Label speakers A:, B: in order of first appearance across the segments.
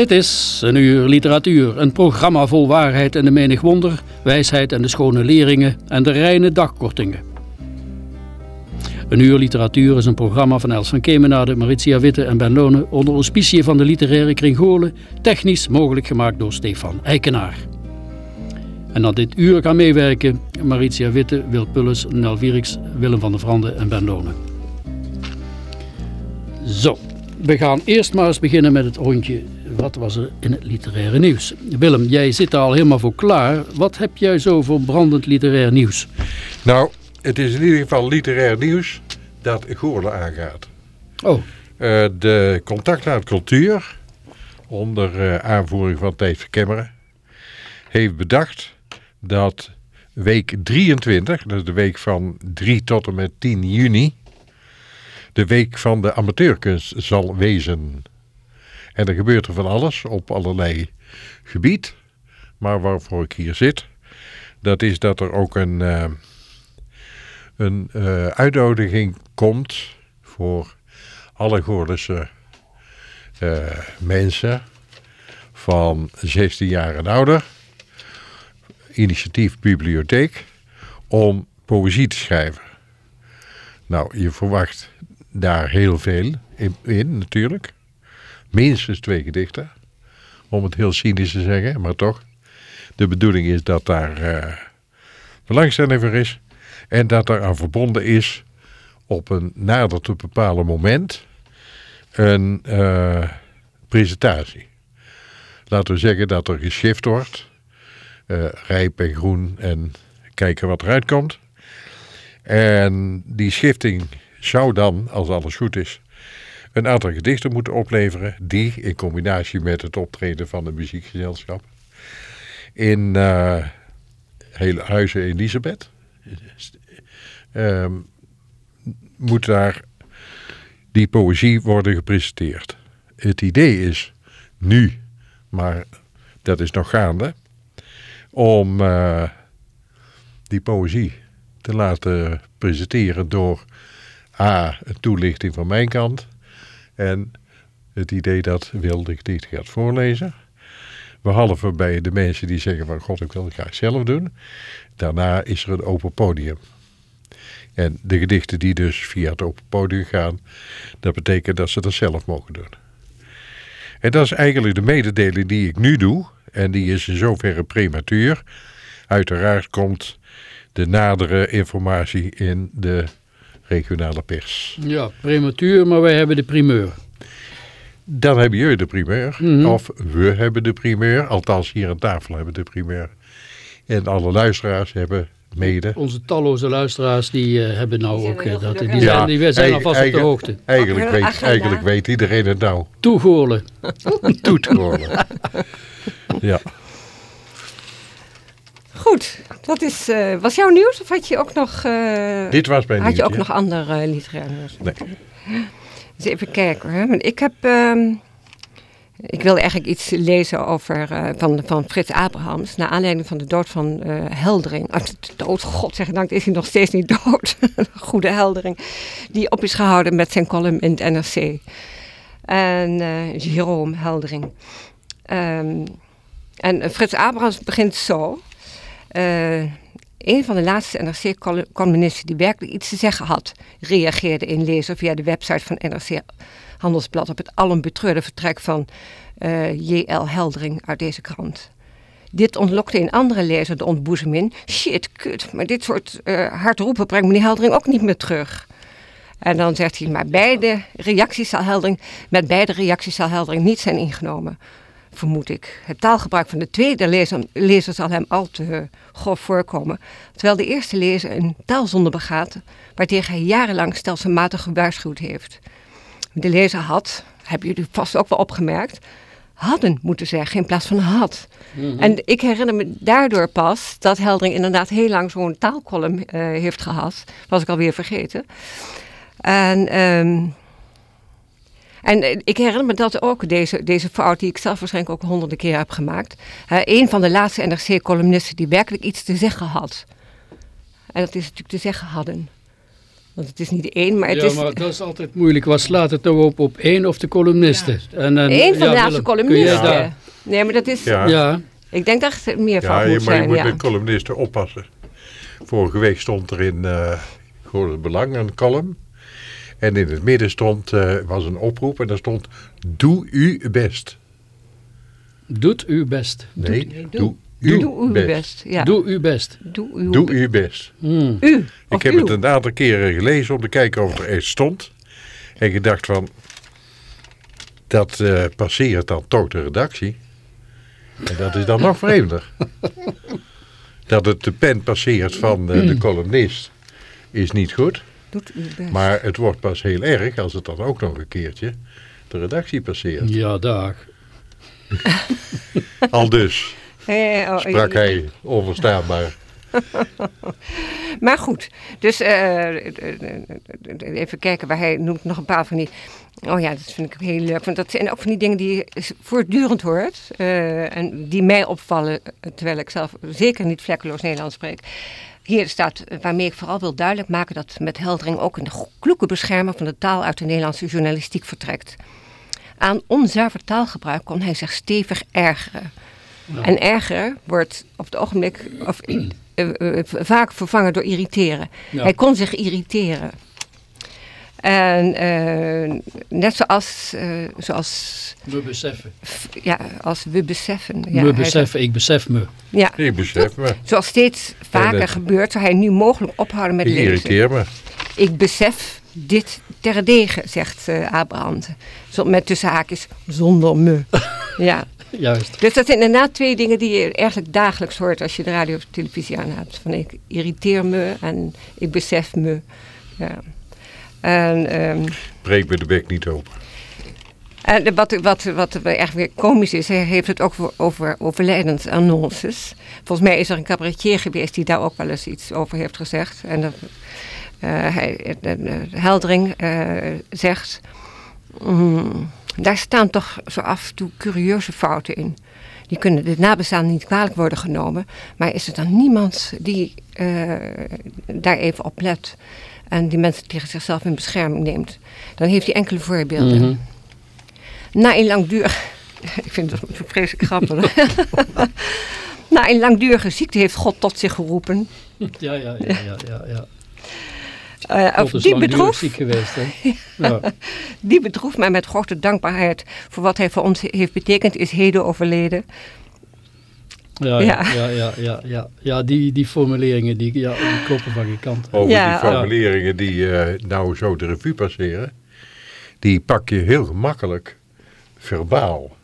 A: Dit is een uur literatuur, een programma vol waarheid en de menig wonder, wijsheid en de schone leringen en de reine dagkortingen. Een uur literatuur is een programma van Els van Kemenade, Maritia Witte en Ben Lone onder auspicie van de literaire kring Goorlen, technisch mogelijk gemaakt door Stefan Eikenaar. En aan dit uur gaan meewerken Maritia Witte, Wil Pulles, Nel Willem van der Vrande en Ben Lone. Zo, we gaan eerst maar eens beginnen met het rondje. Wat was er in het literaire nieuws? Willem, jij zit daar al helemaal voor klaar. Wat heb jij zo voor brandend literair nieuws?
B: Nou, het is in ieder geval literair nieuws dat Goorlen aangaat.
A: Oh,
B: Eh, de Contactraad Cultuur, onder eh, aanvoering van Thijs Verkemmeren, heeft bedacht dat week 23, dat is de week van 3 tot en met 10 juni, de week van de amateurkunst zal wezen. En er gebeurt er van alles op allerlei gebied. Maar waarvoor ik hier zit, dat is dat er ook een, eh, een eh, uitnodiging komt voor alle eh, mensen van 16 jaar en ouder, initiatief bibliotheek, om poëzie te schrijven. Nou, je verwacht daar heel veel in natuurlijk. Minstens twee gedichten, om het heel cynisch te zeggen, maar toch. De bedoeling is dat daar eh, belangstelling voor is en dat er aan verbonden is op een nader te bepalen moment een eh, presentatie. Laten we zeggen dat er geschift wordt, eh, rijp en groen en kijken wat eruit komt. En die schifting zou dan, als alles goed is, een aantal gedichten moeten opleveren die in combinatie met het optreden van de muziekgezelschap in eh hele Huizen Elisabeth ehm, moet daar die poëzie worden gepresenteerd. Het idee is nu, maar dat is nog gaande, om eh, die poëzie te laten presenteren door A, een toelichting van mijn kant en het idee dat Wil de gedichten gaat voorlezen. Behalve bij de mensen die zeggen van god ik wil het graag zelf doen. Daarna is er een open podium. En de gedichten die dus via het open podium gaan, dat betekent dat ze dat zelf mogen doen. En dat is eigenlijk de mededeling die ik nu doe. En die is in zoverre prematuur. Uiteraard komt de nadere informatie in de regionale pers.
A: ja, prematuur, maar wij hebben de primeur.
B: Dan hebben jullie de primeur.
A: Mhm.
B: Of we hebben de primeur. Althans, hier aan tafel hebben de primeur. En alle luisteraars hebben mede.
A: Onze talloze luisteraars die eh, hebben nou ook eh, dat, die zijn, die zijn
B: eigen-
A: alvast op de hoogte.
B: Eigenlijk weet,
C: agenda.
B: eigenlijk weet iedereen het nou.
A: Toegoorlen.
B: Toetgoorlen. ja.
C: Goed, dat is, eh, was jouw nieuws of had je ook nog, eh,
B: Dit was mijn
C: had je ook nog ander eh literair nieuws?
B: Nee.
C: Dus even kijken hoor. Want ik heb, ehm, ik wilde eigenlijk iets lezen over, van, van Frits Abrahams, naar aanleiding van de dood van Heldering. De dood, god zeg dank, is hij nog steeds niet dood. Goede Heldering. Die op is gehouden met zijn column in het NRC. En eh Jerome Heldering. Ehm, en Frits Abrahams begint zo. Eh, een van de laatste NRC-columnisten die werkelijk iets te zeggen had, reageerde in lezer via de website van NRC Handelsblad op het alom betreurde vertrek van uh, J.L. Heldering uit deze krant. Dit ontlokte in andere lezer de ontboezeming. Shit, kut, maar dit soort uh, hard roepen brengt meneer Heldering ook niet meer terug. En dan zegt hij, maar beide reacties zal Heldering, met beide reacties zal Heldering niet zijn ingenomen vermoed ik. Het taalgebruik van de tweede lezer, lezer zal hem al te grof voorkomen, terwijl de eerste lezer een taalzonde begaat, waartegen hij jarenlang stelselmatig gewaarschuwd heeft. De lezer had, hebben jullie vast ook wel opgemerkt, hadden moeten zeggen in plaats van had. Mhm. En ik herinner me daardoor pas dat Heldering inderdaad heel lang zo'n taalkolom uh, heeft gehad. Was ik alweer vergeten. En um, en eh, ik herinner me dat ook, deze, deze fout die ik zelf waarschijnlijk ook honderden keer heb gemaakt. Uh, een van de laatste NRC-columnisten die werkelijk iets te zeggen had. En dat is natuurlijk te zeggen hadden. Want het is niet één, maar het
A: ja,
C: is...
A: Ja, maar dat is altijd moeilijk. Wat slaat het nou op op één of de columnisten?
C: Ja. En, en, Eén van ja, de laatste columnisten. Daar... Nee, maar dat is...
B: Ja.
A: ja.
C: Ik denk dat het meer van
B: moet
C: zijn.
B: Ja, maar je moet de columnisten oppassen. Vorige week stond er in uh, het Belang een column. En in het midden stond, uh, was een oproep en daar stond, doe u best.
A: Doet u best.
B: Nee,
C: doe,
B: doe,
C: doe, uw
B: best.
C: best. Ja.
A: Doe uw best.
C: Doe uw,
B: doe uw best.
C: U,
B: Ik heb
C: uw.
B: het een aantal keren gelezen om te kijken of er echt stond. En gedacht van, dat uh, passeert dan toch de redactie. En dat is dan nog vreemder. dat het de pen passeert van uh, de columnist is niet goed.
C: Doet uw best.
B: Maar het wordt pas heel erg als het dan ook nog een keertje de redactie passeert.
A: Ja, dag.
B: Al dus
C: Eh, oh,
B: sprak hij onverstaanbaar.
C: Maar goed, dus uh, even kijken waar hij noemt nog een paar van die. Oh ja, dat vind ik heel leuk. Want dat zijn ook van die dingen die je voortdurend hoort. Uh, en die mij opvallen, terwijl ik zelf zeker niet vlekkeloos Nederlands spreek. Hier staat, waarmee ik vooral wil duidelijk maken dat met Heldering ook een kloeke beschermer van de taal uit de Nederlandse journalistiek vertrekt. Aan onzuiver taalgebruik kon hij zich stevig ergeren. Ja. En ergeren wordt op het ogenblik of, uh, uh, vaak vervangen door irriteren. Ja. Hij kon zich irriteren. En uh, net zoals, zoals...
A: We beseffen.
C: Ja, als we beseffen. Ja,
A: we beseffen, ik besef me.
C: Ja.
B: Ik besef me.
C: Zoals steeds vaker gebeurt, zou hij nu mogelijk ophouden met
B: ik
C: lezen.
B: irriteer me.
C: Ik besef dit terdege, zegt Abraham. Met tussen haakjes, zonder me. ja.
A: Juist.
C: Dus dat zijn inderdaad twee dingen die je eigenlijk dagelijks hoort als je de radio of televisie aan hebt. Van ik irriteer me en ik besef me. Ja. En, um,
B: Breek me de bek niet open.
C: En wat, wat, wat echt weer komisch is, hij heeft het ook over overlijdensannonces. Volgens mij is er een cabaretier geweest die daar ook wel eens iets over heeft gezegd. En dat, uh, hij, uh, Heldering uh, zegt... Mm, daar staan toch zo af en toe curieuze fouten in. Die kunnen de nabestaanden niet kwalijk worden genomen. Maar is er dan niemand die daar even op let en die mensen tegen zichzelf in bescherming neemt? Dan heeft hij enkele voorbeelden.
A: Mm -hmm.
C: Na een langdurig... Ik vind dat vreselijk grappig. Na een langdurige ziekte heeft God tot zich geroepen.
A: Ja, ja, ja, ja, ja. ja.
C: Uh, of die bedroef,
A: ziek geweest, hè? Ja.
C: die bedroef mij met grote dankbaarheid voor wat hij voor ons heeft betekend, is heden overleden.
A: Ja, ja, ja, ja, ja, ja. ja die, die formuleringen die, ja, die kloppen van je kant.
B: Over ja, die formuleringen die uh, nou zo de revue passeren, die pak je heel gemakkelijk verbaal.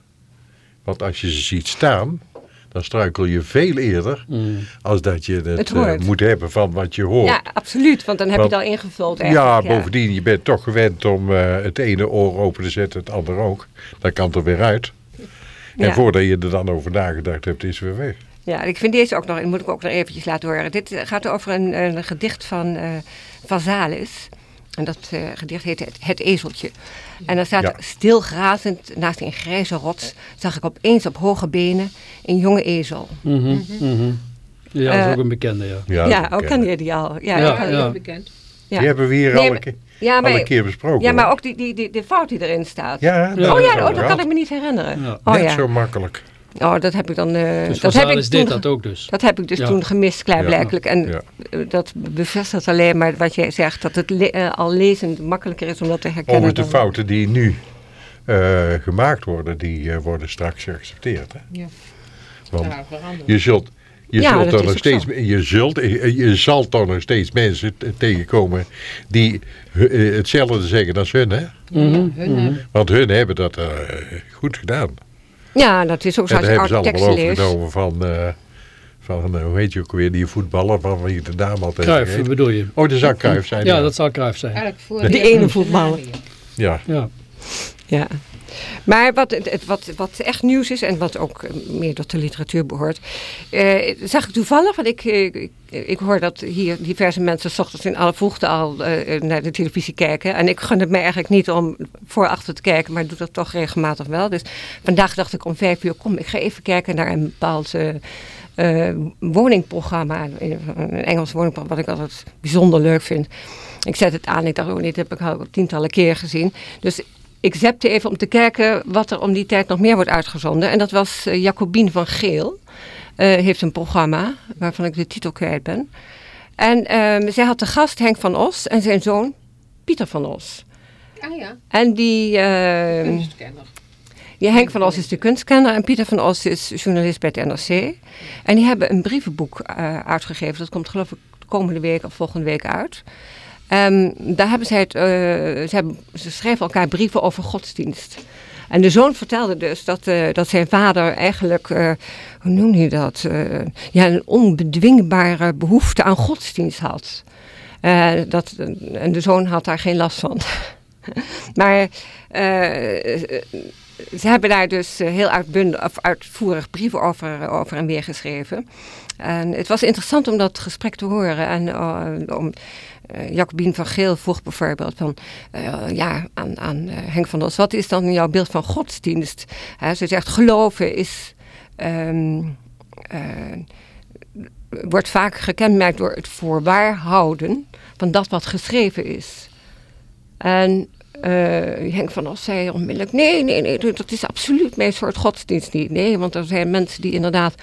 B: Want als je ze ziet staan, dan struikel je veel eerder mm. als dat je het,
C: het
B: uh, moet hebben van wat je hoort.
C: Ja, absoluut, want dan heb want, je het al ingevuld
B: Ja, ja, bovendien, je bent toch gewend om uh, het ene oor open te zetten, het andere ook. Dan kan het er weer uit. En
C: Ja.
B: voordat je er dan over nagedacht hebt, is weer weg.
C: Ja, ik vind deze ook nog, moet ik ook nog eventjes laten horen. Dit eh, gaat over een, een gedicht van, uh, van Zalis. En dat uh, gedicht heet het, het Ezeltje. En dan staat
B: Ja.
C: stil grazend naast een grijze rots... zag ik opeens op hoge benen een jonge ezel.
A: Mhm, mhm. Ja, dat is
C: Eh,
A: ook een bekende, ja.
B: Ja,
C: ja, ook
B: ken
C: je die al. Ja,
D: bekend.
C: ja.
B: Die hebben we hier
C: Nee,
B: al,
C: maar-
B: een keer,
C: ja,
B: al
C: maar,
B: een keer besproken.
C: ja, maar ook die, die, die, die fout die erin staat.
B: Ja,
A: Ja.
C: oh ja,
B: zo
C: oh, dat kan
B: gehad.
C: ik me niet herinneren.
A: Ja.
C: Oh
B: Net
C: ja.
B: zo makkelijk.
C: Oh, dat heb ik dan... eh,
A: Dus
C: dat, heb ik toen,
A: deed dat ook dus.
C: dat heb ik dus
A: Ja.
C: toen gemist, klaarblijkelijk. En
B: Ja.
C: eh, dat bevestigt alleen maar wat jij zegt. Dat het le- eh, al lezend makkelijker is om dat te herkennen.
B: Overigens de
C: dan-
B: fouten die nu eh, gemaakt worden, die eh, worden straks geaccepteerd. Hè?
D: Ja.
B: Want je zult, je,
C: Ja,
B: zult
C: dat
B: er
C: is
B: nog steeds,
C: zo.
B: je, zult, je, zal toch nog steeds mensen tegenkomen die eh, hetzelfde zeggen als hun. Hè?
A: Mhm,
D: Hun
A: mhm.
B: Want hun hebben dat eh, goed gedaan.
C: Ja, dat is ook zo
B: En
C: als
B: dat
C: je
B: hebben ze allemaal overgenomen van, eh, van hoe heet je ook weer, die voetballer van wie de dame altijd
A: Cruijff
B: heet.
A: bedoel je?
B: Oh, de zak Cruijff zijn.
A: Ja, dat zal Cruijff zijn.
C: De ene voetballer.
B: Ja,
A: Ja.
C: Ja. Maar wat, wat, wat echt nieuws is en wat ook eh, meer tot de literatuur behoort, eh, zag ik toevallig, want ik, eh, ik, ik hoor dat hier diverse mensen 's ochtends in alle vroegte al eh, naar de televisie kijken. En ik gun het mij eigenlijk niet om voor achter te kijken, maar doe dat toch regelmatig wel. Dus vandaag dacht ik om vijf uur, kom, ik ga even kijken naar een bepaald eh, eh, woningprogramma, een Engels woningprogramma, wat ik altijd bijzonder leuk vind. Ik zet het aan, ik dacht, oh nee, dit heb ik al tientallen keer gezien. Dus ik zepte even om te kijken wat er om die tijd nog meer wordt uitgezonden. En dat was eh, Jacobien van Geel. eh, heeft een programma waarvan ik de titel kwijt ben. En ehm, zij had de gast Henk van Os en zijn zoon Pieter van Os.
D: Ah ja,
C: En die, ehm,
D: kunstkenner.
C: ja, Henk van Os is de kunstkenner en Pieter van Os is journalist bij het NRC. En die hebben een brievenboek eh, uitgegeven. Dat komt geloof ik komende week of volgende week uit. Ehm, daar hebben zij het, eh, ze, schreven elkaar brieven over godsdienst. En de zoon vertelde dus dat, eh, dat zijn vader eigenlijk, eh, hoe noem je dat, ja, een onbedwingbare behoefte aan godsdienst had. Dat, en de zoon had daar geen last van. maar ze hebben daar dus heel uitbundig, of uitvoerig brieven over, over en weer geschreven. En het was interessant om dat gesprek te horen. En om, eh, Jacobien van Geel vroeg bijvoorbeeld van, eh, ja, aan, aan eh, Henk van Os, wat is dan jouw beeld van godsdienst? Ze zegt, geloven is, ehm, eh, wordt vaak gekenmerkt door het voorwaar houden van dat wat geschreven is. En Henk van Os zei onmiddellijk, nee, nee, nee, dat is absoluut mijn soort godsdienst niet. Nee, want er zijn mensen die inderdaad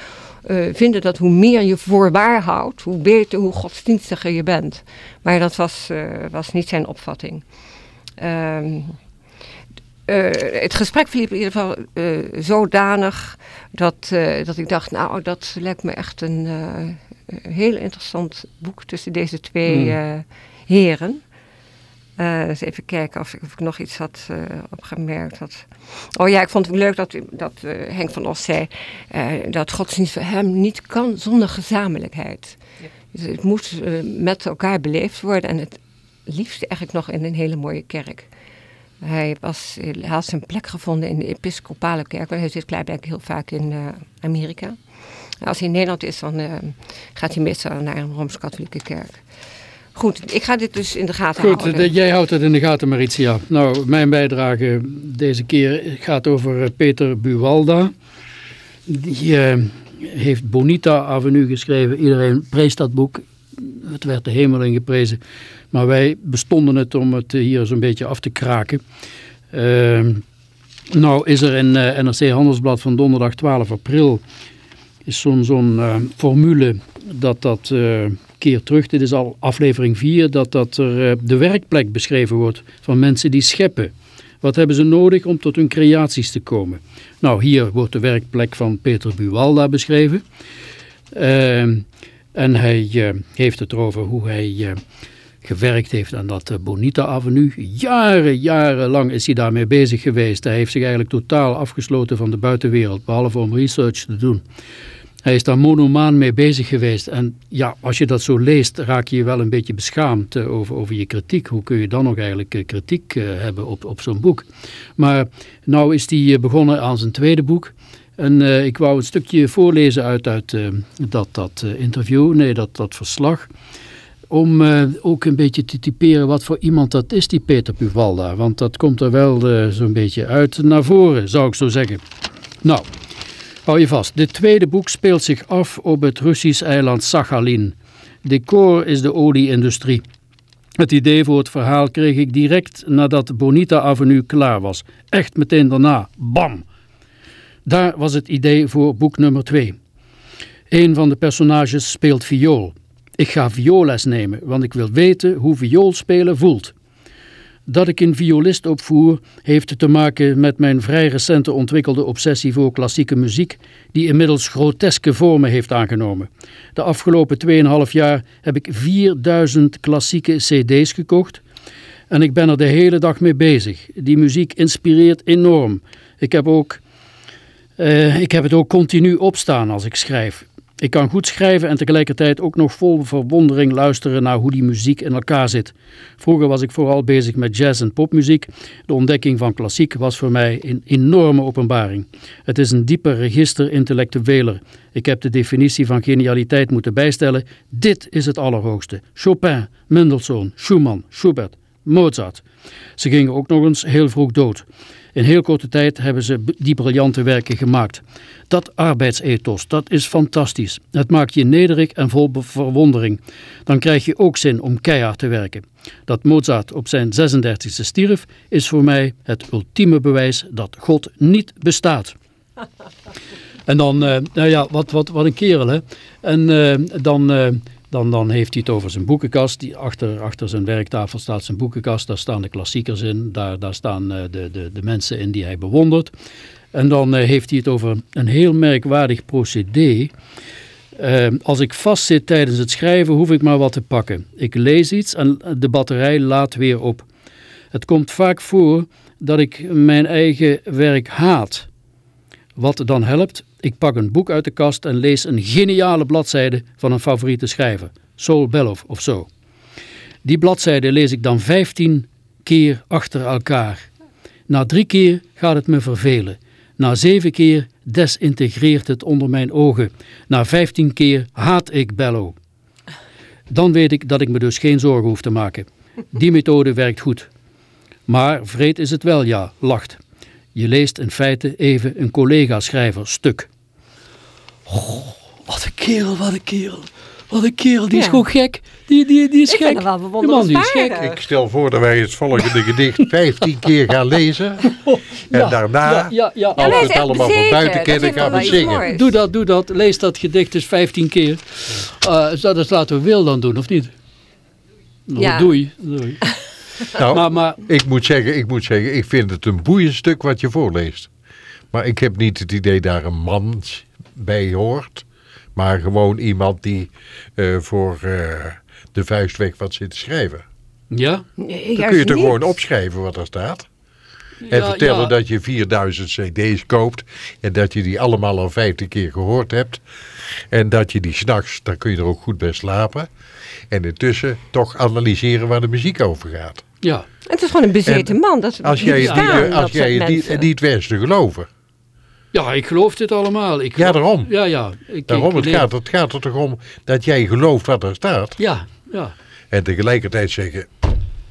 C: eh, vinden dat hoe meer je voorwaar houdt, hoe beter, hoe godsdienstiger je bent. Maar dat was, eh, was niet zijn opvatting. Ehm, eh, het gesprek verliep in ieder geval zodanig dat, dat ik dacht, nou, dat lijkt me echt een heel interessant boek tussen deze twee
A: Hmm.
C: heren. Eh, eens even kijken of ik, of ik nog iets had eh, opgemerkt. Had. Oh ja, ik vond het leuk dat, dat eh, Henk van Os zei dat godsdienst voor hem niet kan zonder gezamenlijkheid.
D: Ja.
C: Dus het moet met elkaar beleefd worden en het liefst eigenlijk nog in een hele mooie kerk. Hij, was, hij had zijn plek gevonden in de episcopale kerk, want hij zit blijkbaar heel vaak in Amerika. Als hij in Nederland is, dan gaat hij meestal naar een Rooms-Katholieke kerk. Goed, ik ga dit dus in de gaten
A: Goed,
C: houden.
A: de- jij houdt het in de gaten Maritia. Nou, mijn bijdrage deze keer gaat over eh, Peter Buwalda. Die eh, heeft Bonita Avenue geschreven. Iedereen preest dat boek. Het werd de hemel in geprezen. Maar wij bestonden het om het eh, hier zo'n beetje af te kraken. Ehm, nou is er in eh, NRC Handelsblad van donderdag 12 april is zo'n eh, formule dat dat eh, keer terug, dit is al aflevering 4, dat, dat er eh, de werkplek beschreven wordt van mensen die scheppen. Wat hebben ze nodig om tot hun creaties te komen? Nou, hier wordt de werkplek van Peter Buwalda beschreven. Ehm, en hij eh, heeft het erover hoe hij eh, gewerkt heeft aan dat Bonita Avenue. Jaren, jarenlang is hij daarmee bezig geweest. Hij heeft zich eigenlijk totaal afgesloten van de buitenwereld, behalve om research te doen. Hij is daar monomaan mee bezig geweest. En ja, als je dat zo leest, raak je je wel een beetje beschaamd eh, over, over je kritiek. Hoe kun je dan nog eigenlijk eh, kritiek eh, hebben op, op zo'n boek? Maar nou is hij begonnen aan zijn tweede boek. En ik wou een stukje voorlezen uit, uit dat, dat interview, nee, dat, dat verslag. Om ook een beetje te typeren wat voor iemand dat is, die Peter Buwalda. Want dat komt er wel zo'n beetje uit naar voren, zou ik zo zeggen. Nou, hou je vast. Dit tweede boek speelt zich af op het Russisch eiland Sachalin. Decor is de olieindustrie. Het idee voor het verhaal kreeg ik direct nadat Bonita Avenue klaar was. Echt meteen daarna. Bam! Daar was het idee voor boek nummer 2. Een van de personages speelt viool. Ik ga vioolles nemen, want ik wil weten hoe vioolspelen voelt. Dat ik een violist opvoer heeft te maken met mijn vrij recente ontwikkelde obsessie voor klassieke muziek, die inmiddels groteske vormen heeft aangenomen. De afgelopen 2,5 jaar heb ik 4000 klassieke cd's gekocht en ik ben er de hele dag mee bezig. Die muziek inspireert enorm. Ik heb, ook, uh, ik heb het ook continu opstaan als ik schrijf. Ik kan goed schrijven en tegelijkertijd ook nog vol verwondering luisteren naar hoe die muziek in elkaar zit. Vroeger was ik vooral bezig met jazz en popmuziek. De ontdekking van klassiek was voor mij een enorme openbaring. Het is een dieper register intellectueler. Ik heb de definitie van genialiteit moeten bijstellen. Dit is het allerhoogste. Chopin, Mendelssohn, Schumann, Schubert, Mozart. Ze gingen ook nog eens heel vroeg dood. In heel korte tijd hebben ze die briljante werken gemaakt. Dat arbeidsethos, dat is fantastisch. Het maakt je nederig en vol verwondering. Dan krijg je ook zin om keihard te werken. Dat Mozart op zijn 36e stierf is voor mij het ultieme bewijs dat God niet bestaat. En dan, uh, nou ja, wat, wat, wat een kerel hè. En uh, dan... Uh, dan, dan heeft hij het over zijn boekenkast. Die achter, achter zijn werktafel staat zijn boekenkast. Daar staan de klassiekers in. Daar, daar staan uh, de, de, de mensen in die hij bewondert. En dan uh, heeft hij het over een heel merkwaardig procedé. Uh, als ik vastzit tijdens het schrijven, hoef ik maar wat te pakken. Ik lees iets en de batterij laat weer op. Het komt vaak voor dat ik mijn eigen werk haat. Wat dan helpt, ik pak een boek uit de kast en lees een geniale bladzijde van een favoriete schrijver, Saul Bellow of zo. Die bladzijde lees ik dan 15 keer achter elkaar. Na drie keer gaat het me vervelen. Na zeven keer desintegreert het onder mijn ogen. Na vijftien keer haat ik Bellow. Dan weet ik dat ik me dus geen zorgen hoef te maken. Die methode werkt goed. Maar vreed is het wel, ja, lacht. Je leest in feite even een collega-schrijver stuk. Oh, wat een kerel, wat een kerel. Wat een kerel, die is gewoon gek. Die, die, die is
C: ik
A: gek.
C: Wel
A: die man die is gek.
B: Ik stel voor dat wij het volgende gedicht 15 keer gaan lezen. En
A: Ja,
B: daarna,
A: ja, ja, ja.
B: als we het allemaal van buiten kennen,
C: is
B: gaan we zingen.
C: moois.
A: Doe dat, doe dat. Lees dat gedicht eens 15 keer. Uh, dat, dat laten we Wil dan doen, of niet? Nou,
C: Ja.
A: Doei. doei.
B: Nou,
A: Maar, maar
B: ik, moet zeggen, ik moet zeggen, ik vind het een boeiend stuk wat je voorleest. Maar ik heb niet het idee daar een man bij hoort. Maar gewoon iemand die eh, voor eh, de vuist weg wat zit te schrijven.
A: ja?
C: Nee,
B: Dan kun je toch
C: niet.
B: gewoon opschrijven wat er staat. En
A: Ja,
B: vertellen
A: ja.
B: dat je 4000 cd's koopt. En dat je die allemaal al 15 keer gehoord hebt. En dat je die s'nachts, dan kun je er ook goed bij slapen. En intussen toch analyseren waar de muziek over gaat.
A: Ja.
C: Het is gewoon een bezeten
B: En
C: man. Dat,
B: Als jij, het niet, als jij niet,
C: mensen.
B: niet wenst te geloven.
A: Ja, ik geloof dit allemaal. Ik
B: Ja, daarom.
A: Ja, ja. Ik,
B: Daarom,
A: ik
B: het gaat, het gaat er toch om dat jij gelooft wat er staat.
A: Ja, ja.
B: En tegelijkertijd zeggen,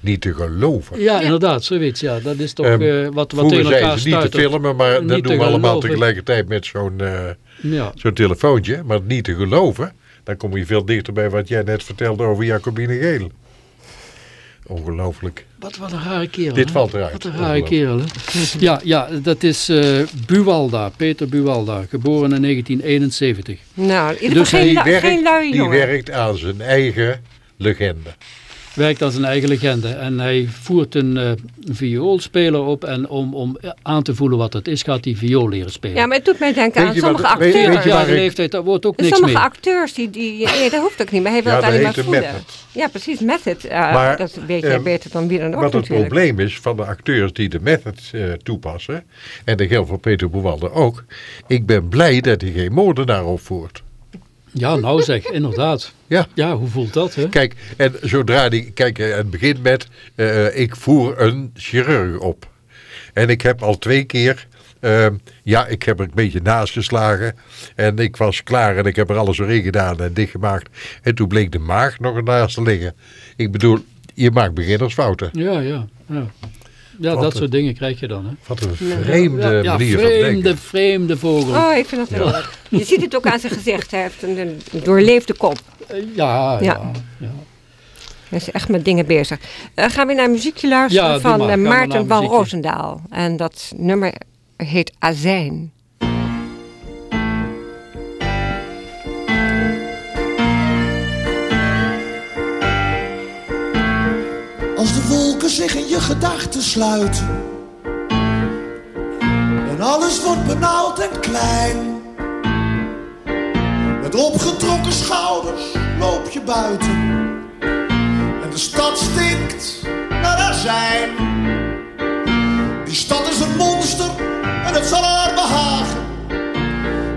B: niet te geloven.
A: ja, inderdaad, zoiets. Ja, dat is toch
B: Ehm,
A: eh, wat, wat tegen elkaar
B: ze niet te filmen, maar dat doen we allemaal tegelijkertijd met zo'n eh,
A: Ja.
B: zo'n telefoontje. Maar niet te geloven, dan kom je veel dichter bij wat jij net vertelde over Jacobine Geel. Ongelooflijk.
A: Wat, wat een rare kerel.
B: Dit
A: hè?
B: valt eruit.
A: Wat een rare kerel. Hè? Ja, ja, dat is eh, Buwalda, Peter Buwalda, geboren in 1971.
C: Nou, in ieder
A: Dus
C: geen,
B: Die
C: lu- geen lui
B: werkt, die werkt aan zijn eigen legende.
A: Werkt als een eigen legende. En hij voert een eh, vioolspeler op. En om, om aan te voelen wat het is, gaat hij viool leren spelen.
C: Ja, maar het doet mij denken
B: Weet
C: aan sommige
B: wat- weet- weet
C: acteurs.
A: ja, de leeftijd, daar wordt ook
C: En
A: niks
C: sommige
A: mee.
C: acteurs, die, die, nee, dat hoeft ook niet, maar hij wil
B: Ja,
C: het
B: dat
C: alleen maar voelen.
B: method.
C: Ja, precies, method. Uh,
B: Maar,
C: dat weet jij
B: ehm,
C: beter dan wie dan ook
B: Wat het
C: natuurlijk.
B: probleem is van de acteurs die de method eh, toepassen, en dat geldt voor Peter Boewalde ook, ik ben blij dat hij geen moordenaar opvoert.
A: Ja, nou zeg, inderdaad.
B: Ja.
A: Ja, hoe voelt dat? Hè?
B: Kijk, en zodra die, kijk, eh, het begint met, eh, ik voer een chirurg op. En ik heb al twee keer, eh, ja, ik heb er een beetje naast geslagen. En ik was klaar en ik heb er alles doorheen gedaan en dichtgemaakt. En toen bleek de maag nog ernaast te liggen. Ik bedoel, je maakt beginnersfouten.
A: Ja, ja. Ja, ja
B: Wat
A: dat
B: een-
A: soort dingen krijg je dan. Hè?
B: Wat een vreemde
A: ja, ja,
B: manier van
A: vreemde,
B: denken.
A: vreemde vogel.
C: Oh, ik vind dat heel leuk. Je ziet het ook aan zijn gezicht. Hij heeft een, een doorleefde kop.
A: Eh, Ja, ja.
C: Ja.
A: ja.
C: Hij is echt met dingen bezig. Eh, gaan we naar een muziekje luisteren van
A: maar.
C: eh, Maarten van. Roosendaal. En dat nummer heet Azijn.
D: Zich in je gedachten sluiten. En alles wordt benauwd en klein. Met opgetrokken schouders loop je buiten. En de stad stinkt naar azijn. Die stad is een monster en het zal haar behagen.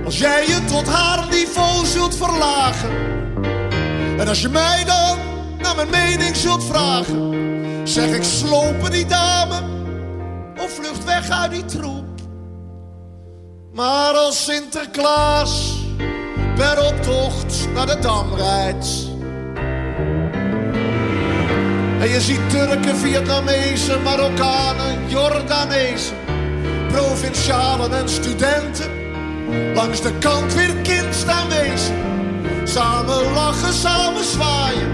D: Als jij je tot haar niveau zult verlagen. En als je mij dan naar mijn mening zult vragen. Zeg ik slopen die dame of vlucht weg uit die troep. Maar als Sinterklaas per optocht naar de Dam rijdt. En je ziet Turken, Vietnamezen, Marokkanen, Jordanezen, provincialen en studenten langs de kant weer kind staan wezen. Samen lachen, samen zwaaien,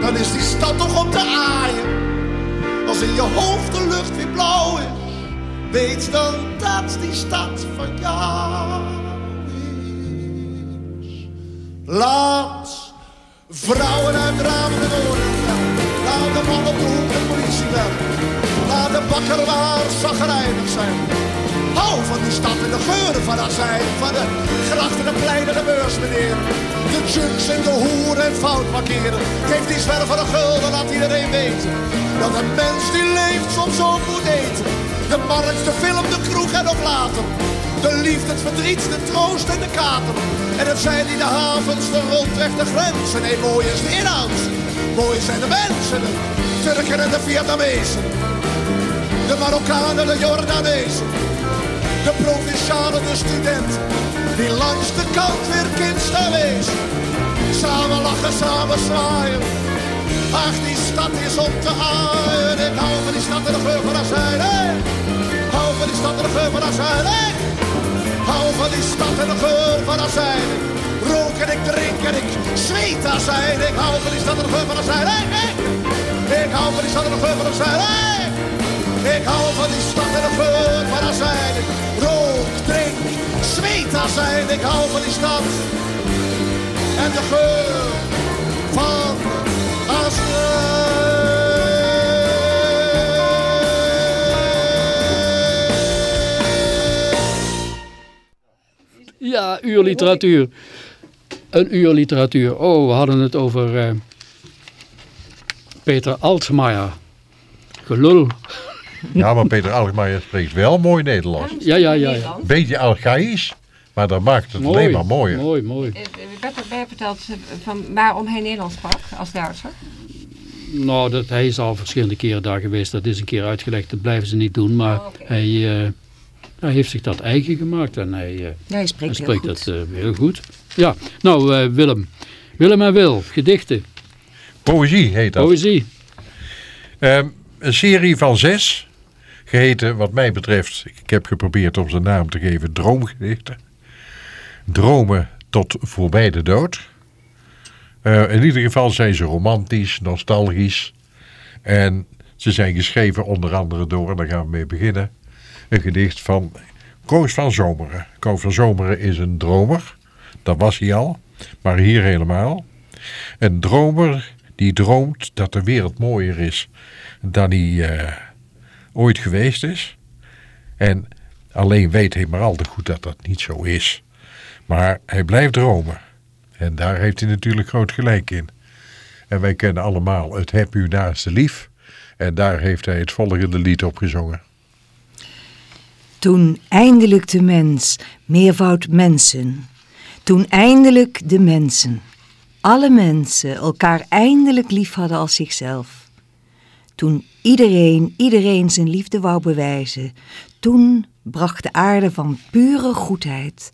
D: dan is die stad toch om te aaien. Als in je hoofd de lucht weer blauw is, weet dan dat die stad van jou is. Laat vrouwen uit ramen de woorden Laat de man op de hoek de politie bellen. Laat de bakker waar zagrijnig zijn. Hou van die stad en de geuren van azijn. Van de grachten, de pleinen, de beurs, meneer. De junks en de hoeren en fout markeren. Geef die zwerver een gulden, laat iedereen weten. Dat een mens die leeft soms ook moet eten. De markt, de film, de kroeg en nog later. De liefde, het verdriet, de troost en de kater. En het zijn die de havens, de rondweg, de grenzen. Nee, mooi is de inhoud. Mooi zijn de mensen, de Turken en de Vietnamezen. De Marokkanen, de Jordanezen. De provincialen, de studenten. Die langs de kant weer kind wezen. Samen lachen, samen zwaaien. Ach, die stad is om te aaien. Ik hou van die stad en de geur van azijn. Hey. Hou van die stad en de geur van azijn. Hey. Hou van die stad en de geur van azijn. Rook en ik drink en ik zweet azijn. Ik hou van die stad en de geur van azijn. Hey, hey. Ik hou van die stad en de geur van azijn. Hey. Ik hou van die stad en de geur van azijn. Rook, drink, zweet azijn. Ik hou van die stad en de geur van
A: Ja, uur literatuur. Een uur literatuur. Oh, we hadden het over eh, Peter Altmaier. Gelul.
B: Ja, maar Peter Alkmaar spreekt wel mooi Nederlands.
A: Ja, ja, ja. ja.
B: Beetje archaïs, maar dat maakt het alleen maar mooier.
A: Mooi, mooi.
C: Er werd erbij verteld eh, van waarom hij Nederlands sprak als Duitser.
A: Nou, dat, hij is al verschillende keren daar geweest. Dat is een keer uitgelegd. Dat blijven ze niet doen. Maar
C: Oh,
A: hij, eh, hij heeft zich dat eigen gemaakt. En hij, eh,
E: Ja, hij spreekt,
A: hij
E: heel
A: spreekt
E: goed.
A: dat heel goed. Ja, nou eh, Willem. Willem en Wil. Gedichten.
B: Poëzie heet dat.
A: Poëzie.
B: Ehm, een serie van zes, geheten wat mij betreft, ik heb geprobeerd om zijn naam te geven, droomgedichten. Dromen tot voorbij de dood. Eh, in ieder geval zijn ze romantisch, nostalgisch. En ze zijn geschreven onder andere door, en daar gaan we mee beginnen, een gedicht van Koos van Zomeren. Koos van Zomeren is een dromer, dat was hij al, maar hier helemaal. Een dromer die droomt dat de wereld mooier is dan hij eh, ooit geweest is. En alleen weet hij maar al te goed dat dat niet zo is. Maar hij blijft dromen. En daar heeft hij natuurlijk groot gelijk in. En wij kennen allemaal het heb u naast lief. En daar heeft hij het volgende lied op gezongen.
E: Toen eindelijk de mens, meervoud mensen. Toen eindelijk de mensen, alle mensen, elkaar eindelijk lief hadden als zichzelf. Toen iedereen, iedereen zijn liefde wou bewijzen. Toen bracht de aarde van pure goedheid,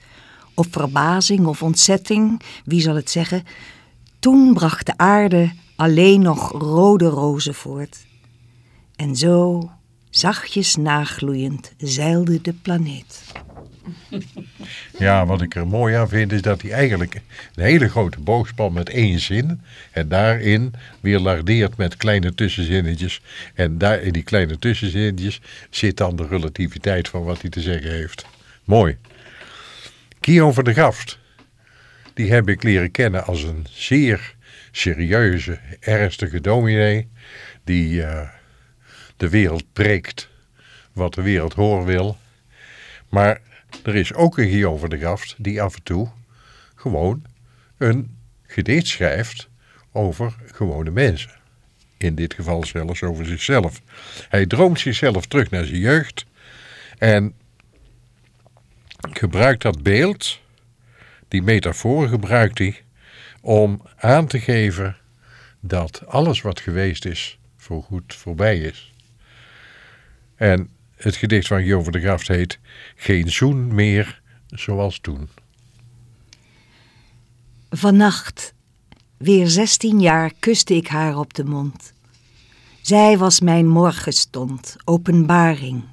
E: of verbazing of ontzetting, wie zal het zeggen. Toen bracht de aarde alleen nog rode rozen voort. En zo, zachtjes nagloeiend, zeilde de planeet.
B: Ja, wat ik er mooi aan vind is dat hij eigenlijk een hele grote boogspan met één zin. En daarin weer lardeert met kleine tussenzinnetjes. En daar in die kleine tussenzinnetjes zit dan de relativiteit van wat hij te zeggen heeft. Mooi. Kio van de Gast. Die heb ik leren kennen als een zeer serieuze, ernstige dominee. Die eh, de wereld preekt wat de wereld horen wil. Maar er is ook een Guillaume van de Graft die af en toe gewoon een gedicht schrijft over gewone mensen. In dit geval zelfs over zichzelf. Hij droomt zichzelf terug naar zijn jeugd en gebruikt dat beeld, die metafoor gebruikt hij, om aan te geven dat alles wat geweest is voorgoed voorbij is. En het gedicht van Jo van de Graft heet Geen zoen meer zoals toen.
E: Vannacht, weer zestien jaar, kuste ik haar op de mond. Zij was mijn morgenstond, openbaring,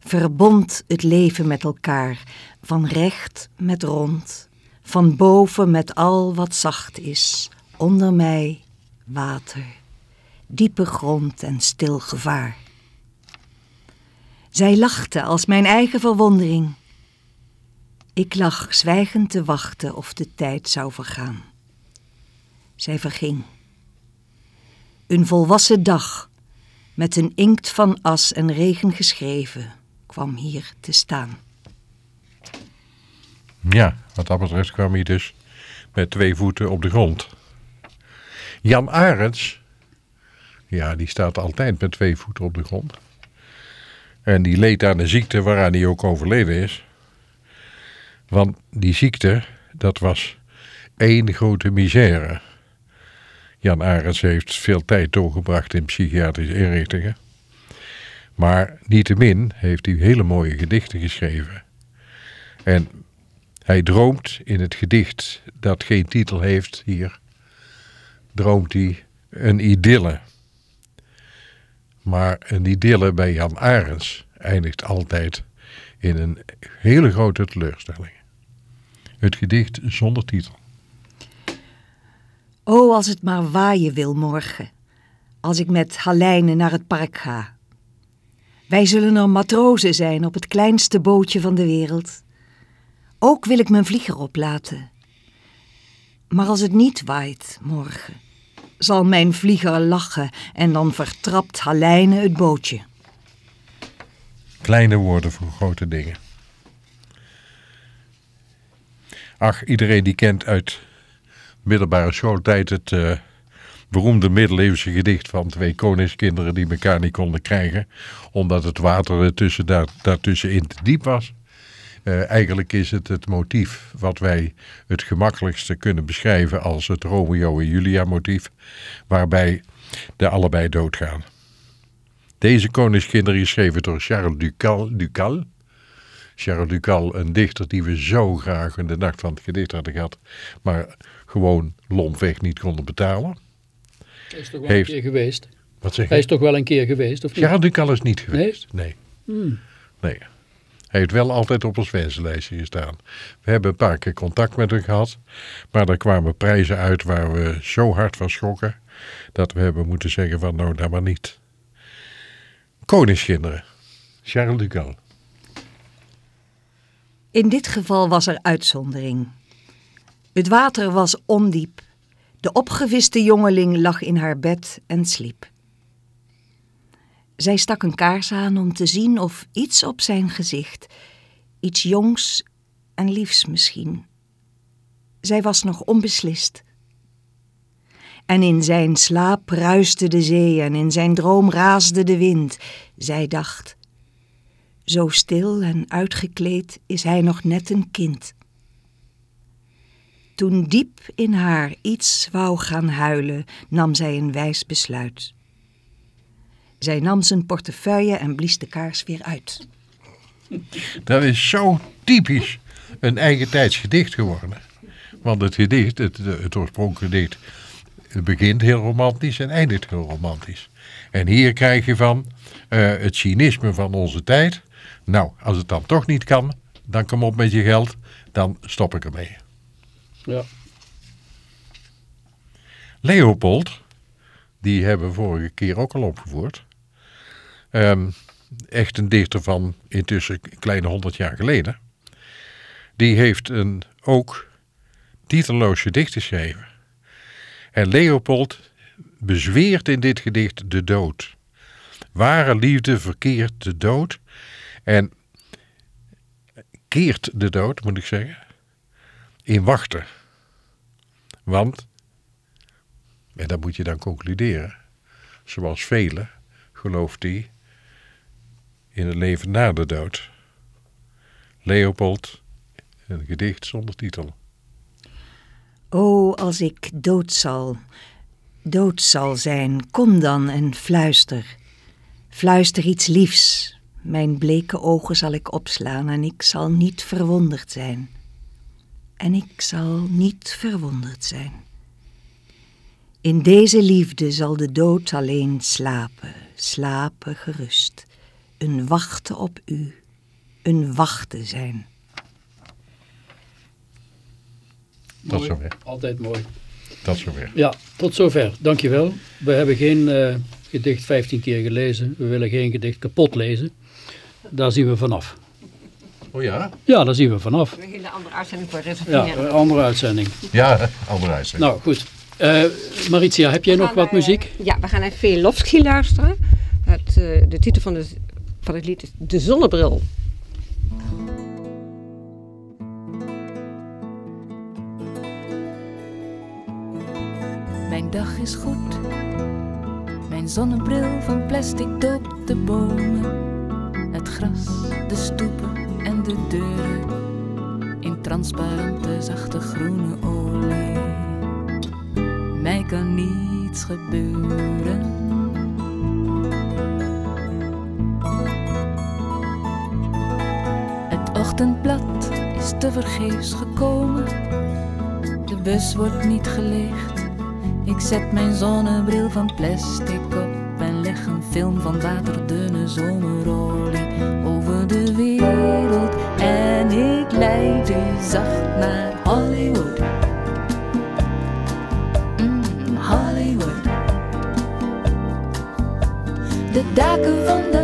E: verbond het leven met elkaar, van recht met rond, van boven met al wat zacht is, onder mij water, diepe grond en stil gevaar. Zij lachte als mijn eigen verwondering. Ik lag zwijgend te wachten of de tijd zou vergaan. Zij verging. Een volwassen dag, met een inkt van as en regen geschreven, kwam hier te staan.
B: Ja, wat dat betreft kwam hij dus met twee voeten op de grond. Jan Arends, ja, die staat altijd met twee voeten op de grond. En die leed aan een ziekte waaraan hij ook overleden is. Want die ziekte, dat was één grote misère. Jan Arends heeft veel tijd doorgebracht in psychiatrische inrichtingen. Maar niettemin heeft hij hele mooie gedichten geschreven. En hij droomt in het gedicht dat geen titel heeft hier, droomt hij een idylle. Maar een idylle bij Jan Arends eindigt altijd in een hele grote teleurstelling. Het gedicht zonder titel.
E: O, als het maar waaien wil morgen, als ik met Halijnen naar het park ga. Wij zullen er matrozen zijn op het kleinste bootje van de wereld. Ook wil ik mijn vlieger oplaten. Maar als het niet waait morgen, zal mijn vlieger lachen en dan vertrapt Halijnen het bootje.
B: Kleine woorden voor grote dingen. Ach, iedereen die kent uit middelbare schooltijd het uh, beroemde middeleeuwse gedicht van twee koningskinderen die elkaar niet konden krijgen, omdat het water ertussen, daar, daartussenin te diep was. Uh, eigenlijk is het het motief wat wij het gemakkelijkste kunnen beschrijven als het Romeo en Julia motief, waarbij de allebei doodgaan. Deze koningskinderen is geschreven door Charles Ducal, Ducal. Charles Ducal, een dichter die we zo graag in de nacht van het gedicht hadden gehad, maar gewoon lompweg niet konden betalen.
A: Hij is toch wel
B: Heeft-
A: een keer geweest.
B: Wat zeg je?
A: Hij is toch wel een keer geweest, of niet?
B: Charles Ducal is niet geweest. Nee.
A: Hmm.
B: nee. Heeft wel altijd op ons wensenlijstje gestaan. We hebben een paar keer contact met hem gehad. Maar er kwamen prijzen uit waar we zo hard van schrokken. Dat we hebben moeten zeggen van nou, dat maar niet. Koningskinderen. Charles Ducal.
E: In dit geval was er uitzondering. Het water was ondiep. De opgeviste jongeling lag in haar bed en sliep. Zij stak een kaars aan om te zien of iets op zijn gezicht, iets jongs en liefs misschien. Zij was nog onbeslist. En in zijn slaap ruiste de zee en in zijn droom raasde de wind. Zij dacht, zo stil en uitgekleed is hij nog net een kind. Toen diep in haar iets wou gaan huilen, nam zij een wijs besluit. Zij nam zijn portefeuille en blies de kaars weer uit.
B: Dat is zo typisch een eigen tijds gedicht geworden. Want het gedicht, het, het oorspronkelijke gedicht, het begint heel romantisch en eindigt heel romantisch. En hier krijg je van eh, het cynisme van onze tijd. Nou, als het dan toch niet kan, dan kom op met je geld, dan stop ik ermee.
A: Ja.
B: Leopold, die hebben we vorige keer ook al opgevoerd. Ehm, echt een dichter van intussen een kleine honderd jaar geleden. Die heeft een ook titelloos gedicht geschreven. En Leopold bezweert in dit gedicht de dood. Ware liefde verkeert de dood. En keert de dood, moet ik zeggen, in wachten. Want, en dat moet je dan concluderen, zoals velen gelooft hij in het leven na de dood. Leopold, een gedicht zonder titel.
E: O, als ik dood zal, dood zal zijn, kom dan en fluister. Fluister iets liefs, mijn bleke ogen zal ik opslaan en ik zal niet verwonderd zijn. En ik zal niet verwonderd zijn. In deze liefde zal de dood alleen slapen, slapen gerust. Een wachten op u, een wachten zijn.
B: Tot
A: Mooi.
B: zover.
A: Altijd mooi.
B: Tot zover.
A: Ja, tot zover. Dankjewel. We hebben geen eh, gedicht 15 keer gelezen. We willen geen gedicht kapot lezen. Daar zien we vanaf.
B: Oh ja?
A: Ja, daar zien we vanaf.
C: Een hele andere uitzending voor
A: Ja,
C: reserveren.
A: een andere uitzending.
B: Ja, andere uitzending.
A: Nou, goed. Eh, Maritia, heb jij nog wat
C: eh,
A: muziek?
C: Ja, we gaan naar Velofsky luisteren. Het, eh, de titel van, de, De Zonnebril.
F: Mijn dag is goed. Mijn zonnebril van plastic doopt de bomen. Het gras, de stoepen en de deuren. In transparante zachte groene olie. Mij kan niets gebeuren. Ochtendblad is tevergeefs gekomen. De bus wordt niet geleegd. Ik zet mijn zonnebril van plastic op en leg een film van waterdunne zomerolie over de wereld. En ik leid u zacht naar Hollywood. Mm, Hollywood. De daken van de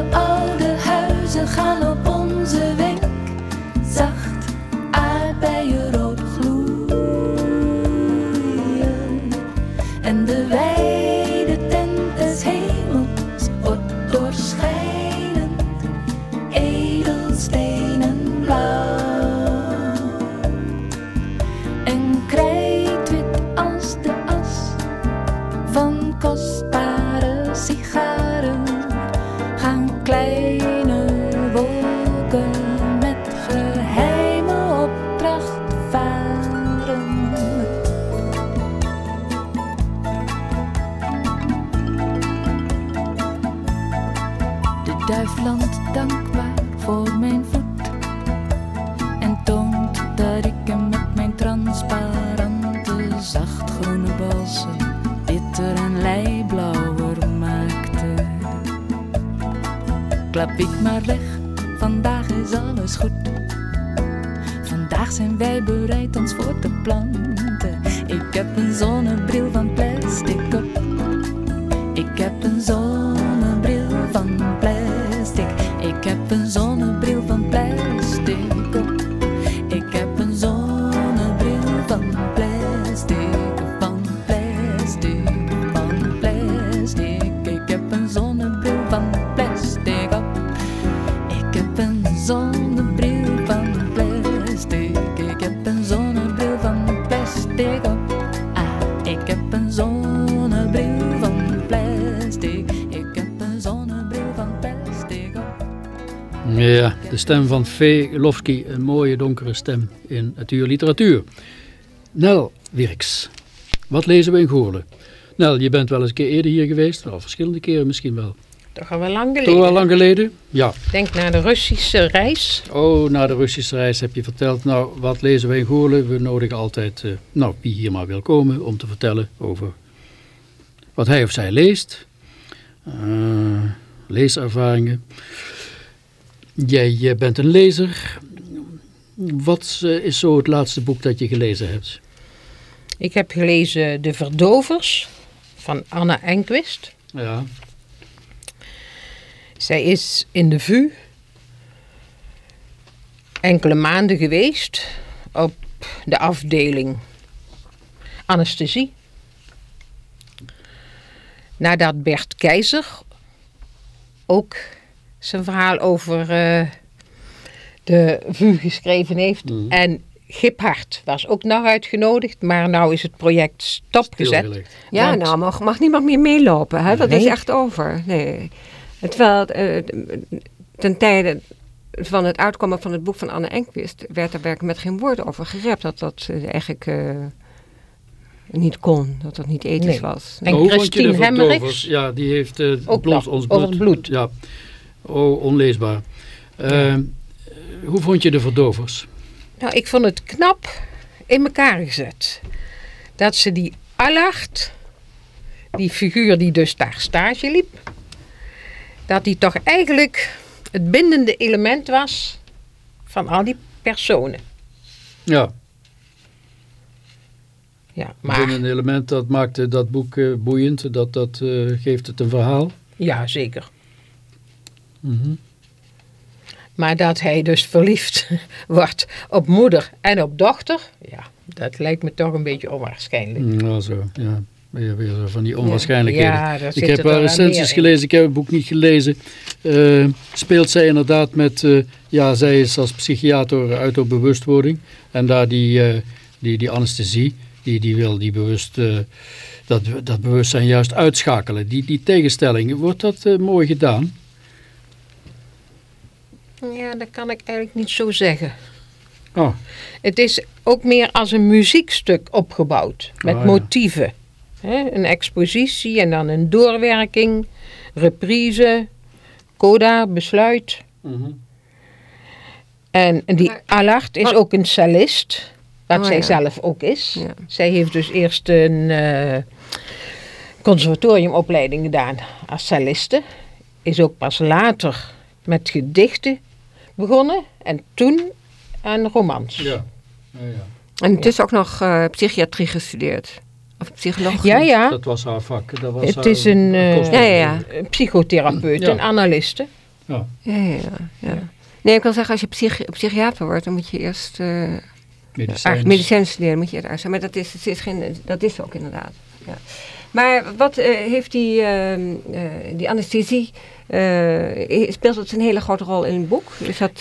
F: de
A: stem van V. Lofsky, een mooie donkere stem in het uur literatuur. Nel Wirks, wat lezen we in Goorlen? Nel, je bent wel eens een keer eerder hier geweest, wel verschillende keren misschien wel.
G: Toch al wel lang
A: Toch
G: geleden.
A: wel lang geleden? Ja.
G: Denk naar de Russische reis.
A: Oh, na de Russische reis heb je verteld. Nou, wat lezen wij in Goorlen? We nodigen altijd, eh, nou, wie hier maar wil komen om te vertellen over wat hij of zij leest. Eh, leeservaringen. Jij, bent een lezer. Wat eh, is zo het laatste boek dat je gelezen hebt?
G: Ik heb gelezen De Verdovers van Anna Enquist.
A: Ja,
G: Zij is in de VU enkele maanden geweest op de afdeling anesthesie. Nadat Bert Keizer ook zijn verhaal over eh, de VU geschreven heeft.
A: Mhm.
G: En Giphart was ook nog uitgenodigd, maar nou is het project stopgezet.
A: Stilgelegd.
C: Ja,
G: Want-
C: nou mag, mag niemand meer meelopen. Hè? Dat is echt over. Nee. Terwijl eh, ten tijde van het uitkomen van het boek van Anne Enquist werd er werkelijk met geen woord over gerept. Dat dat eh, eigenlijk eh, niet kon, dat dat niet ethisch
G: Nee.
C: was.
G: En Christine Hemmerichs?
A: verdovers? Ja, die heeft eh
G: nog,
A: ons
G: over
A: bloed.
G: het bloed.
A: Ja. Oh, onleesbaar. Eh, Hoe vond je de verdovers?
G: Nou, ik vond het knap in elkaar gezet. Dat ze die Allard, die figuur die dus daar stage liep, dat die toch eigenlijk het bindende element was van al die personen.
A: Ja,
G: Ja,
A: maar...
G: maar
A: een element dat maakte dat boek eh, boeiend. Dat, dat eh, geeft het een verhaal.
G: ja, zeker.
A: Mhm.
G: Maar dat hij dus verliefd wordt op moeder en op dochter, ja, dat lijkt me toch een beetje onwaarschijnlijk.
A: Nou zo, ja. Weer, weer zo van die onwaarschijnlijkheden.
G: Ja,
A: ik heb wel recensies gelezen, ik heb het boek niet gelezen. Eh, speelt zij inderdaad met, eh, ja, zij is als psychiater uit op bewustwording. En daar die, eh, die, die anesthesie, die, die wil die bewust, dat, dat bewustzijn juist uitschakelen. Die, die tegenstelling, wordt dat mooi gedaan?
G: Ja, dat kan ik eigenlijk niet zo zeggen.
A: Oh,
G: Het is ook meer als een muziekstuk opgebouwd. Met
A: ja.
G: motieven. Hè, een expositie en dan een doorwerking, reprise, coda, besluit.
A: mhm.
G: En die
C: Maar-
G: Allard is
C: wat-
G: ook een cellist. Wat
C: Oh,
G: zij
C: ja.
G: zelf ook is.
C: Ja.
G: Zij heeft dus eerst een eh, conservatoriumopleiding gedaan als celliste. Is ook pas later met gedichten begonnen. En toen aan romans.
A: ja. Ja, ja.
C: En het is ook nog eh, psychiatrie gestudeerd. Of psychologie.
G: Ja, ja.
A: Dat was haar vak. Dat was
G: Het
A: haar-
G: is een, eh.
C: Ja, ja,
G: psychotherapeut,
A: Ja.
G: een analiste.
A: Ja.
C: Ja, ja, ja, ja. Nee, ik wil zeggen, als je psychi- psychiater wordt, dan moet je eerst eh
A: Medicijns.
C: medicijn studeren. Moet je het zijn. Maar dat is, het is geen, dat is ook inderdaad. Ja. Maar wat eh, heeft die, ehm, eh, die anesthesie, eh, speelt het een hele grote rol in het boek? Is dat,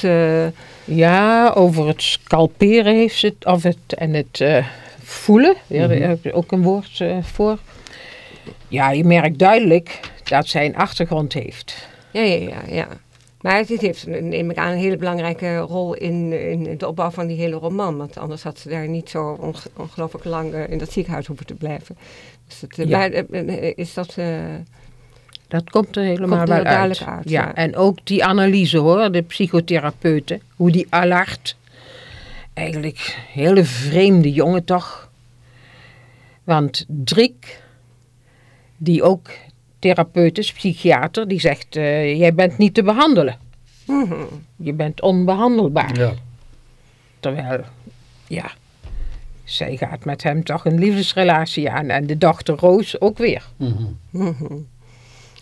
G: Ja, over het scalperen heeft ze het, of het, en het voelen. Ja, daar heb ik ook een woord voor. Ja, je merkt duidelijk dat zij een achtergrond heeft.
C: ja, ja, ja, ja. Maar het heeft, neem ik aan, een hele belangrijke rol in, in de opbouw van die hele roman. Want anders had ze daar niet zo onge- ongelooflijk lang in dat ziekenhuis hoeven te blijven. Dus het, eh,
G: Ja.
C: eh, eh, is dat...
G: Dat komt er helemaal
C: Komt er
G: wel uit.
C: uit,
G: ja.
C: ja.
G: En ook die analyse hoor, de psychotherapeuten. Hoe die Allard, eigenlijk een hele vreemde jongen toch. Want Driek, die ook therapeut is, psychiater, die zegt, eh, jij bent niet te behandelen.
C: mhm.
G: Je bent onbehandelbaar.
A: Ja.
G: Terwijl, ja, zij gaat met hem toch een liefdesrelatie aan. En de dochter Roos ook weer.
A: Mhm.
C: Mhm.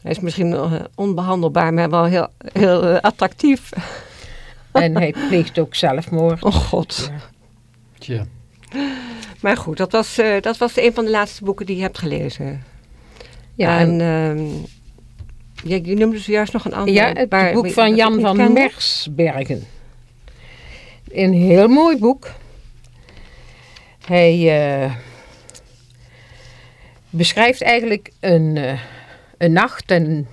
C: Hij is misschien eh, onbehandelbaar, maar wel heel, heel eh, attractief.
G: En hij pleegt ook zelfmoord.
C: Oh god.
G: Ja.
A: Tja.
C: Maar goed, dat was, eh, dat was een van de laatste boeken die je hebt gelezen.
G: Ja,
C: en
G: en,
C: ehm, ja, je noemde zojuist nog een ander.
G: ja, het
C: waar-
G: boek van Jan van. Mersbergen. Een heel mooi boek. Hij eh, beschrijft eigenlijk een, eh, een nacht, en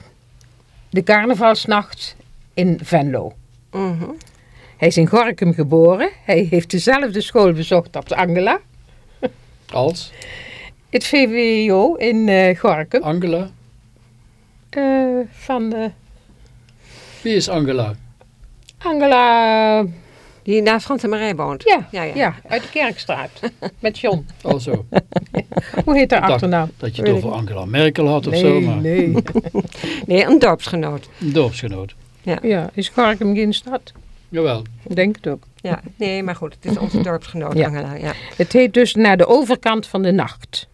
G: de carnavalsnacht in Venlo.
C: Mhm.
G: Hij is in Gorkum geboren. Hij heeft dezelfde school bezocht als Angela.
A: Als?
G: Het VWO in eh Gorkum.
A: Angela?
G: Eh, van eh,
A: Wie is Angela?
G: Angela,
C: Die naast Frans en Marij woont.
G: ja,
C: Ja,
G: ja,
C: ja.
G: uit de Kerkstraat. Met John.
A: Oh zo.
G: Hoe heet haar achternaam?
A: Dat je het over Angela Merkel had of
G: nee,
A: zo, maar
G: nee.
C: Nee, een dorpsgenoot.
A: een dorpsgenoot.
G: Ja, is Gorkum geen stad?
A: Jawel.
G: Denk het ook.
C: Ja, nee, maar goed, het is onze dorpsgenoot,
G: Ja.
C: Angela. Ja.
G: Het heet dus Naar de overkant van de nacht.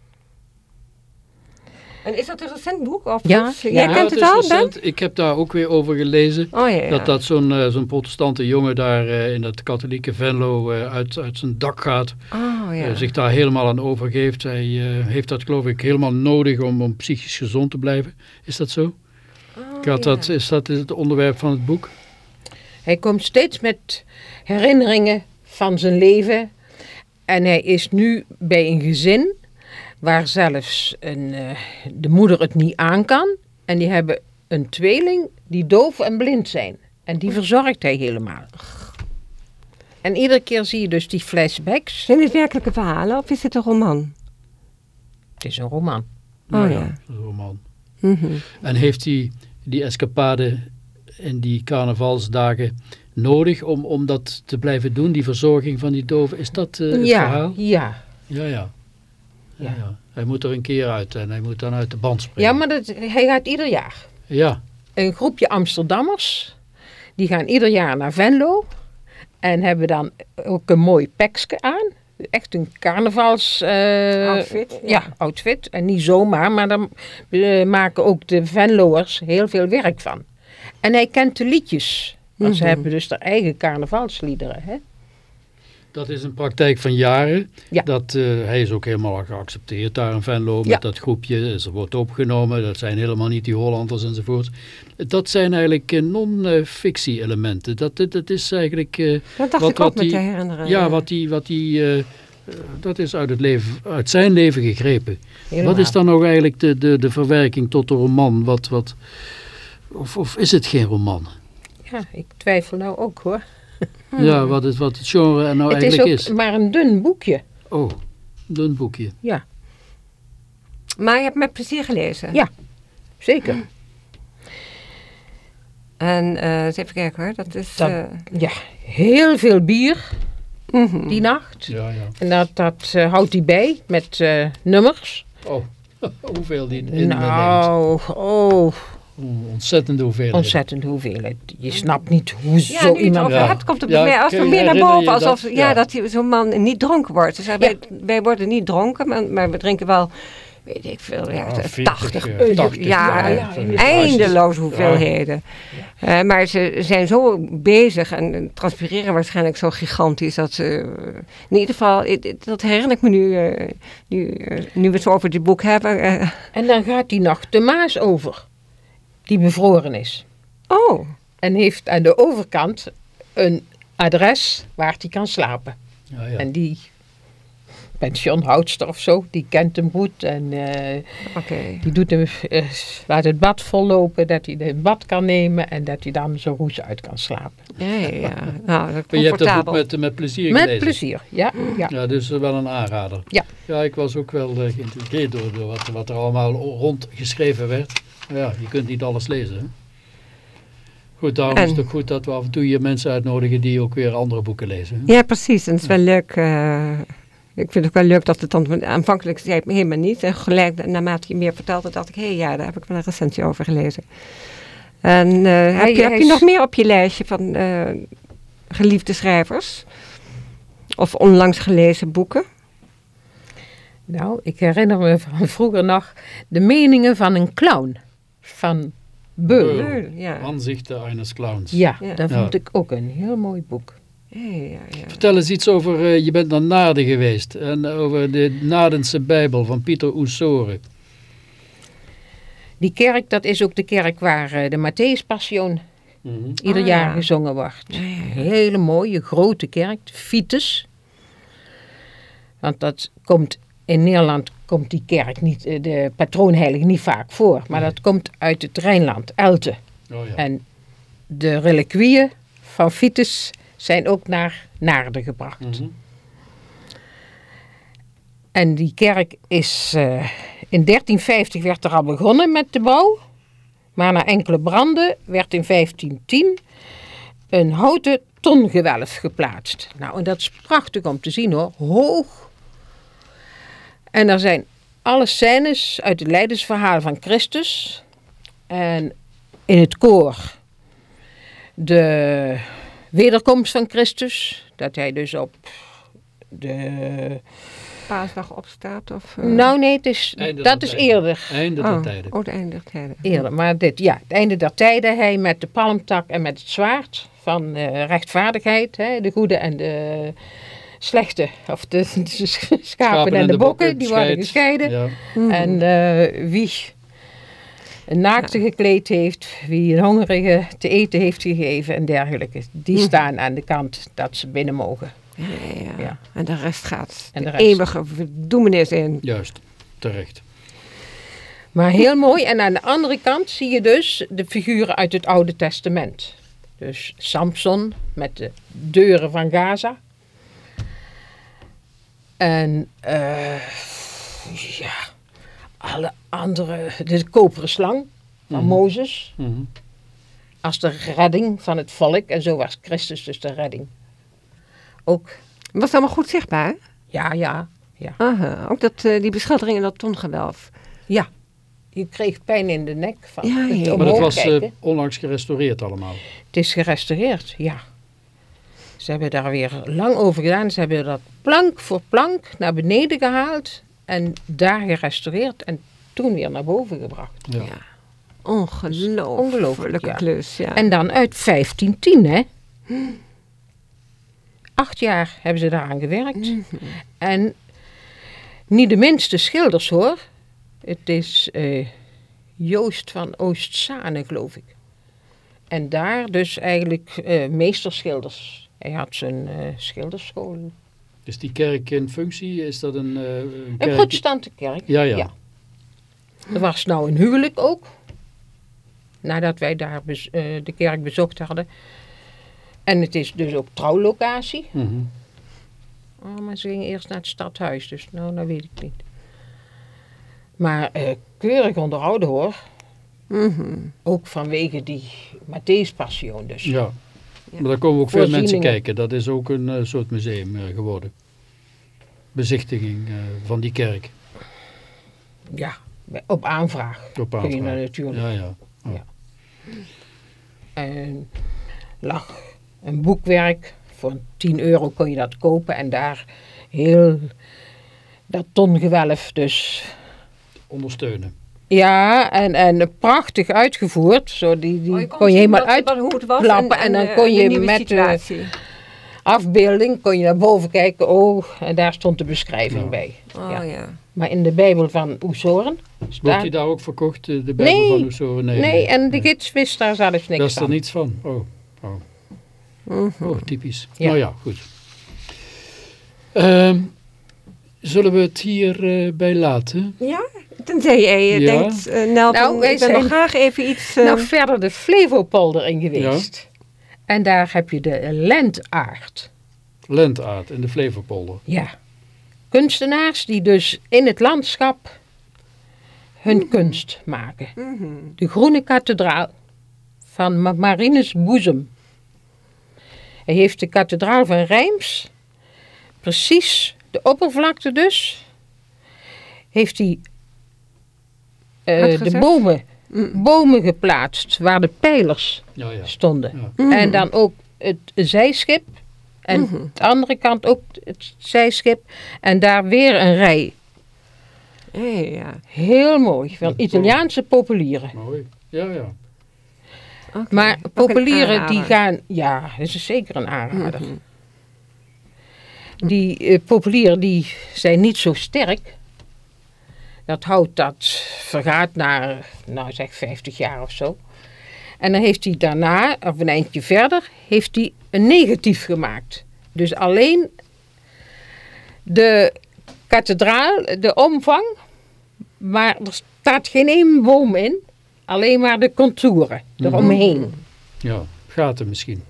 C: En is dat een recent boek? Of
G: Ja.
C: Jij
A: Ja,
C: kent het
A: is
C: al, Ben?
A: recent. Ik heb daar ook weer over gelezen.
C: Oh ja, ja.
A: Dat dat zo'n eh, zo'n protestante jongen daar eh, in dat katholieke Venlo eh, uit, uit zijn dak gaat.
C: Oh ja.
A: zich daar helemaal aan overgeeft. Hij eh, heeft dat geloof ik helemaal nodig om, om psychisch gezond te blijven. Is dat zo? Gaat dat, is dat het onderwerp van het boek?
G: Hij komt steeds met herinneringen van zijn leven. En hij is nu bij een gezin waar zelfs een, eh, de moeder het niet aan kan. En die hebben een tweeling die doof en blind zijn. En die verzorgt hij helemaal. En iedere keer zie je dus die flashbacks.
C: Zijn dit werkelijke verhalen of is het een roman?
G: Het is een roman.
C: Oh ja.
A: Een roman.
C: Mhm.
A: En heeft hij die escapade in die carnavalsdagen nodig om, om dat te blijven doen, die verzorging van die doven? Is dat eh, het
G: ja,
A: verhaal?
G: ja.
A: Ja, ja. Ja. Hij moet er een keer uit en hij moet dan uit de band springen.
G: ja, maar dat, hij gaat ieder jaar.
A: Ja,
G: Een groepje Amsterdammers. Die gaan ieder jaar naar Venlo. En hebben dan ook een mooi pekske aan. Echt een carnavals... eh,
C: Outfit, ja.
G: Ja. outfit. En niet zomaar, maar daar eh, maken ook de Venloers heel veel werk van. En hij kent de liedjes. Want ze
C: Mhm.
G: hebben dus haar eigen carnavalsliederen. Hè?
A: Dat is een praktijk van jaren.
G: Ja.
A: Dat, eh, hij is ook helemaal geaccepteerd daar in Venlo met
G: Ja.
A: dat groepje. Ze wordt opgenomen, dat zijn helemaal niet die Hollanders enzovoort. Dat zijn eigenlijk eh, non-fictie elementen. Dat, dat, is eigenlijk... eh,
C: Dat dacht
A: Wat-
C: ik ook
A: wat
C: met
A: die-
C: te herinneren.
A: Ja, wat die, wat die, dat is uit, het leven, uit zijn leven gegrepen.
G: Helemaal.
A: Wat is dan nog eigenlijk de, de, de verwerking tot de roman? Wat, wat, of, of is het geen roman?
G: Ja, ik twijfel nou ook hoor.
A: Ja, wat het, wat het genre er nou
G: het is
A: eigenlijk is.
G: maar een dun boekje.
A: Oh, een dun boekje.
G: Ja,
C: Maar je hebt met plezier gelezen.
G: Ja. zeker.
C: En eh, eens even kijken hoor. Dat is...
G: Dat-
C: eh,
G: Ja, heel veel bier
C: mhm.
G: die nacht.
A: Ja, ja.
G: En dat, dat eh, houdt hij bij met eh, nummers.
A: Oh, hoeveel die in
G: nou, oh,
A: Ontzettende hoeveelheid.
G: ontzettend hoeveelheid. Je snapt niet hoe
C: Ja,
G: zo
C: nu je het
G: iemand...
C: over
A: Ja.
C: hebt, komt het
A: Ja,
C: mij als meer naar boven. Alsof
A: dat?
C: ja.
A: Ja.
C: dat die- zo'n man niet dronken wordt. Dus wij, wij worden niet dronken, maar, maar we drinken wel, weet ik veel, ja,
A: Ja, 40,
C: 80.
A: eh, 80,
C: ja,
G: ja, ja,
C: eindeloos hoeveelheden. Eh, maar ze zijn zo bezig en transpireren waarschijnlijk zo gigantisch dat ze... eh, in ieder geval, dat herinner ik me nu, eh, nu, nu we het zo over dit boek hebben.
G: En dan gaat die nacht de Maas over. Die bevroren is.
C: oh,
G: En heeft aan de overkant een adres waar hij kan slapen.
A: Ja, ja.
G: En die pensionhoudster of zo, die kent hem goed. En eh,
C: oké.
G: die doet hem, eh, laat het bad vollopen, dat hij een bad kan nemen. En dat hij dan zo roes uit kan slapen.
C: Ja, ja, ja. Nou, dat
A: Maar je hebt dat boek
C: comfortabel.
A: met, met plezier
G: Met
A: gelezen.
G: plezier, ja. ja.
A: Ja, dus eh, wel een aanrader.
G: Ja.
A: Ja, ik was ook wel geïntrigeerd door, door wat, wat er allemaal rond geschreven werd. Ja, je kunt niet alles lezen. Hè? Goed, daarom is het ook goed dat we af en toe hier mensen uitnodigen die ook weer andere boeken lezen. hè?
C: Ja, precies. En het is wel leuk. eh, ik vind het ook wel leuk dat het dan aanvankelijk zei ik helemaal niet. En gelijk naarmate je meer vertelde, dacht ik, hé hey, ja, daar heb ik wel een recensie over gelezen. En eh, heb, je, heb je
G: is-
C: nog meer op je lijstje van eh, geliefde schrijvers? Of onlangs gelezen boeken?
G: Nou, ik herinner me van vroeger nog de meningen van een clown. Van Beul.
A: Beul.
C: Beul, ja.
A: Aanzichten eines clowns.
G: Ja,
C: Ja.
G: dat
A: Ja.
G: vond ik ook een heel mooi boek.
C: Ja, ja, ja.
A: Vertel eens iets over, eh, je bent naar Naarden geweest. En over de Nadense Bijbel van Pieter Oesore.
G: Die kerk, dat is ook de kerk waar eh, de Matthäus-passion ieder
C: Ah,
G: jaar
C: ja.
G: gezongen wordt.
C: Ja, ja, ja.
G: Een hele mooie, grote kerk, Vitus. Want dat komt, in Nederland komt die kerk niet, eh, de patroonheilige niet vaak voor. Maar dat komt uit het Rijnland, Elten.
A: Oh ja.
G: En de reliquieën van Vitus zijn ook naar Naarden gebracht.
A: Mhm.
G: En die kerk is eh, in 1350 werd er al begonnen met de bouw. Maar na enkele branden werd in 1510 een houten tongewelf geplaatst. Nou, en dat is prachtig om te zien hoor. Hoog. En er zijn alle scènes uit het lijdensverhaal van Christus. En in het koor de wederkomst van Christus. Dat hij dus op de...
C: Paasdag opstaat? Of, eh,
G: Nou nee, het is,
A: Einde
G: dat
A: der
G: is
A: tijden.
G: eerder.
A: Einde der
C: oh,
A: tijden.
C: Oh, het einde der tijden.
G: Eerder, maar dit, ja, het einde der tijden, hij met de palmtak en met het zwaard van eh, rechtvaardigheid, hè, de goede en de slechte, of de, de schapen, en de bokken, die worden gescheiden.
A: Ja.
C: Hmm.
G: En eh, wie een naakte gekleed heeft, wie een hongerige te eten heeft gegeven en dergelijke. Die staan aan de kant dat ze binnen mogen.
C: Ja, ja.
G: Ja.
C: En de rest gaat
G: En
C: de,
G: de rest.
C: eeuwige verdoemenis in.
A: Juist, terecht.
G: Maar heel mooi. En aan de andere kant zie je dus de figuren uit het Oude Testament. Dus Samson met de deuren van Gaza. En eh, ja, alle andere, de koperen slang van Mozes.
A: Mhm.
G: Als de redding van het volk. En zo was Christus dus de redding. Ook,
C: Was het allemaal goed zichtbaar?
G: ja, ja, ja.
C: Aha, ook dat, eh, die beschildering in dat tongewelf.
G: Ja, je kreeg pijn in de nek van
C: Ja,
G: het
C: ja.
A: Maar dat was eh, onlangs gerestaureerd allemaal.
G: Het is gerestaureerd, ja. Ze hebben daar weer lang over gedaan. Ze hebben dat plank voor plank naar beneden gehaald en daar gerestaureerd en toen weer naar boven gebracht.
A: Ja.
C: Ja. Ongelooflijke
G: Ongelooflijk, ja.
C: klus, ja.
G: En dan uit 1510, hè? Acht jaar hebben ze daaraan gewerkt. En niet de minste schilders, hoor. Het is eh, Joost van Oostzane, geloof ik. En daar dus eigenlijk eh, meesterschilders. Hij had zijn eh schilderschool.
A: Is die kerk in functie? Is dat een, eh, een
G: Een
A: kerk?
G: protestante kerk.
A: Ja, ja.
G: Ja. Er was nou een huwelijk ook. Nadat wij daar bez- eh, de kerk bezocht hadden. En het is dus ook trouwlocatie.
A: Mhm.
G: Oh, maar ze gingen eerst naar het stadhuis, dus nou, dat weet ik niet. Maar eh, keurig onderhouden hoor.
C: Mhm.
G: Ook vanwege die Matthäus-passion dus.
A: Ja. Maar daar komen ook veel mensen kijken. Dat is ook een eh, soort museum eh, geworden. Bezichtiging eh, van die kerk.
G: Ja, op aanvraag.
A: Op
G: Kun je
A: aanvraag.
G: natuurlijk.
A: Ja, ja.
G: En lag een boekwerk. Voor 10 euro kon je dat kopen. En daar heel dat tongewelf dus.
A: Ondersteunen.
G: Ja, en, en prachtig uitgevoerd. Zo die, die
C: Oh,
G: kon je helemaal
C: zien wat- wat- hoe het was
G: uitklappen. En, dan
C: eh,
G: kon
C: de
G: je met de afbeelding kon je naar boven kijken. Oh, en daar stond de beschrijving
A: Ja.
G: bij.
C: Oh
G: Ja.
C: ja.
G: Maar in de Bijbel van Oesoren
A: Wordt die daar ook verkocht, eh, de Bijbel
G: Nee,
A: van Oesoren? Nee,
G: Nee, en de gids wist daar zelfs niks
A: Daar is er
G: van.
A: niets van. Oh, oh. oh typisch.
G: Ja.
A: Nou ja, goed. Ehm, zullen we het hierbij bij laten?
C: Ja, tenzij jij
A: Ja.
C: denkt, Nel,
G: Nou, wij
C: ik
G: zijn-
C: nog graag even iets...
G: Nou, verder de Flevopolder in geweest. En daar heb je de Lentaard.
A: Lentaard in de Flevopolder.
G: Ja. Kunstenaars die dus in het landschap hun kunst maken.
C: mhm.
G: De Groene Kathedraal van Ma- Marinus Boezem. Hij heeft de kathedraal van Rijms, precies de oppervlakte dus, heeft hij eh, de bomen,
C: Mm.
G: bomen geplaatst waar de pijlers
A: Ja, ja.
G: stonden.
A: Ja.
G: En dan ook het zijschip. En
C: Mhm.
G: de andere kant ook het zijschip. En daar weer een rij.
C: Hey, ja.
G: Heel mooi. Van Italiaanse populieren.
A: Mooi. Ja, ja.
C: Oké.
G: Maar populieren die gaan... Ja, dat is zeker een aanrader.
C: Mhm.
G: Die eh, populieren die zijn niet zo sterk. Dat hout dat vergaat na, nou zeg 50 jaar of zo. En dan heeft hij daarna, of een eindje verder, heeft hij een negatief gemaakt. Dus alleen de kathedraal, de omvang, maar er staat geen één boom in. Alleen maar de contouren eromheen.
A: Ja, gaten misschien.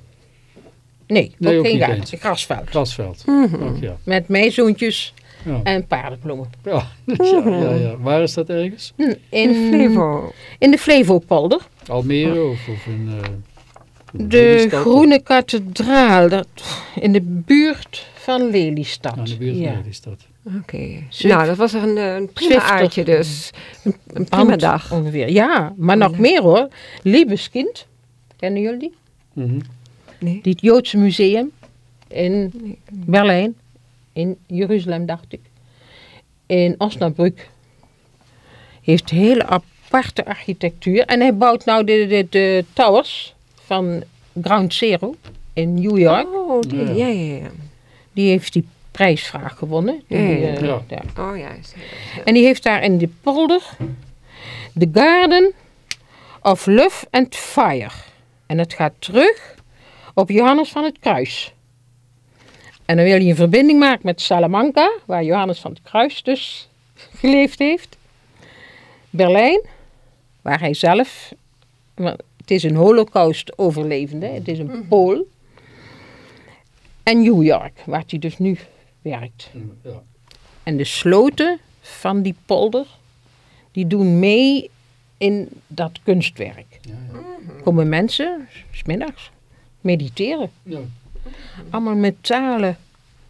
G: Nee,
A: Nee,
G: ook
A: ook
G: geen gaten. Grasveld.
A: Grasveld.
G: Mhm.
A: Ook ja.
G: Met meizoontjes
A: Ja.
G: en paardenbloemen.
A: Ja. ja, ja, ja. Waar is dat ergens?
G: Hm,
C: In
G: In,
C: Flevo.
G: in de Flevopolder.
A: Almere of, of in... eh, in
G: De? Groene Kathedraal. Dat, in de buurt van Lelystad.
A: Aan de buurt
G: Ja.
A: van Lelystad.
C: Oké. Nou, dat was een, eh, een prima
G: Zwifter.
C: aardje dus. Een, een prima dag.
G: Ongeveer. Ja, maar nog meer hoor. Liebeskind. Kennen jullie die?
A: Mhm.
C: Nee.
G: Die het Joodse museum in Berlijn. In Jeruzalem dacht ik. In Osnabrück. Heeft hele aparte architectuur. En hij bouwt nou de, de, de towers van Ground Zero in New York.
C: Oh, die,
A: Ja.
C: ja, ja, ja.
G: Die heeft die prijsvraag gewonnen. Die,
C: Ja, ja,
G: eh.
C: Oh ja. is-
G: En die heeft daar in de polder de garden of Love and Fire. En het gaat terug op Johannes van het Kruis. En dan wil hij een verbinding maken met Salamanca, waar Johannes van het Kruis dus geleefd heeft. Berlijn, waar hij zelf, het is een holocaust overlevende, het is een Pool. En New York, waar hij dus nu werkt.
A: Ja.
G: En de sloten van die polder, die doen mee in dat kunstwerk. Komen mensen, smiddags, mediteren.
A: Ja.
G: Allemaal metalen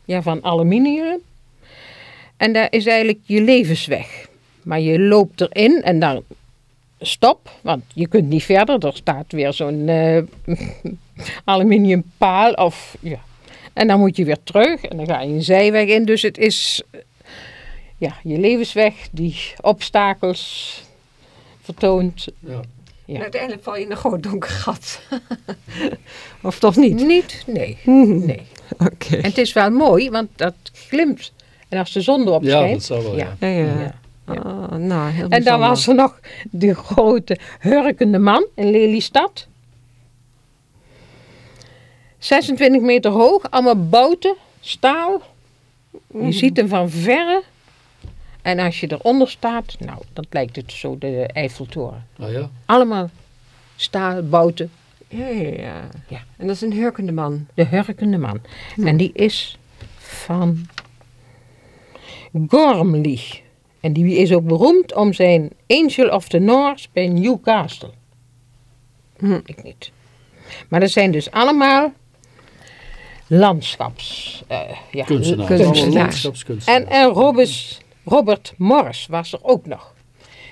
G: ja, van aluminium. En daar is eigenlijk je levensweg. Maar je loopt erin en dan stop, want je kunt niet verder. Er staat weer zo'n eh aluminium paal of ja. En dan moet je weer terug en dan ga je een zijweg in. Dus het is ja, je levensweg die obstakels vertoont.
A: Ja.
G: Ja.
C: En uiteindelijk val je in een groot donker gat. of toch niet?
G: Niet? Nee.
C: Mhm.
G: nee.
C: Oké.
G: En het is wel mooi, want dat glimt. En als de zon erop
A: Ja,
G: schijnt.
A: dat zou wel, ja.
C: Ja, ja.
G: Ja. Ja.
C: Ah, nou, heel
G: En dan was er nog de grote hurkende man in Lelystad. 26 meter hoog, allemaal bouten, staal. Je ziet hem van verre. En als je eronder staat, nou, dat lijkt het zo de Eiffeltoren.
A: Ah, ja.
G: Allemaal staal, bouten,
C: Ja, ja, ja.
G: Ja.
C: En dat is een hurkende man.
G: de hurkende man. En die is van Gormley. En die is ook beroemd om zijn Angel of the North bij Newcastle.
C: Hm.
G: Ik niet. Maar dat zijn dus allemaal landschaps... eh ja,
A: Kunstenaars.
G: kunstenaars.
A: Allemaal landschapskunstenaars.
G: En, en Robus, Robert Morris was er ook nog.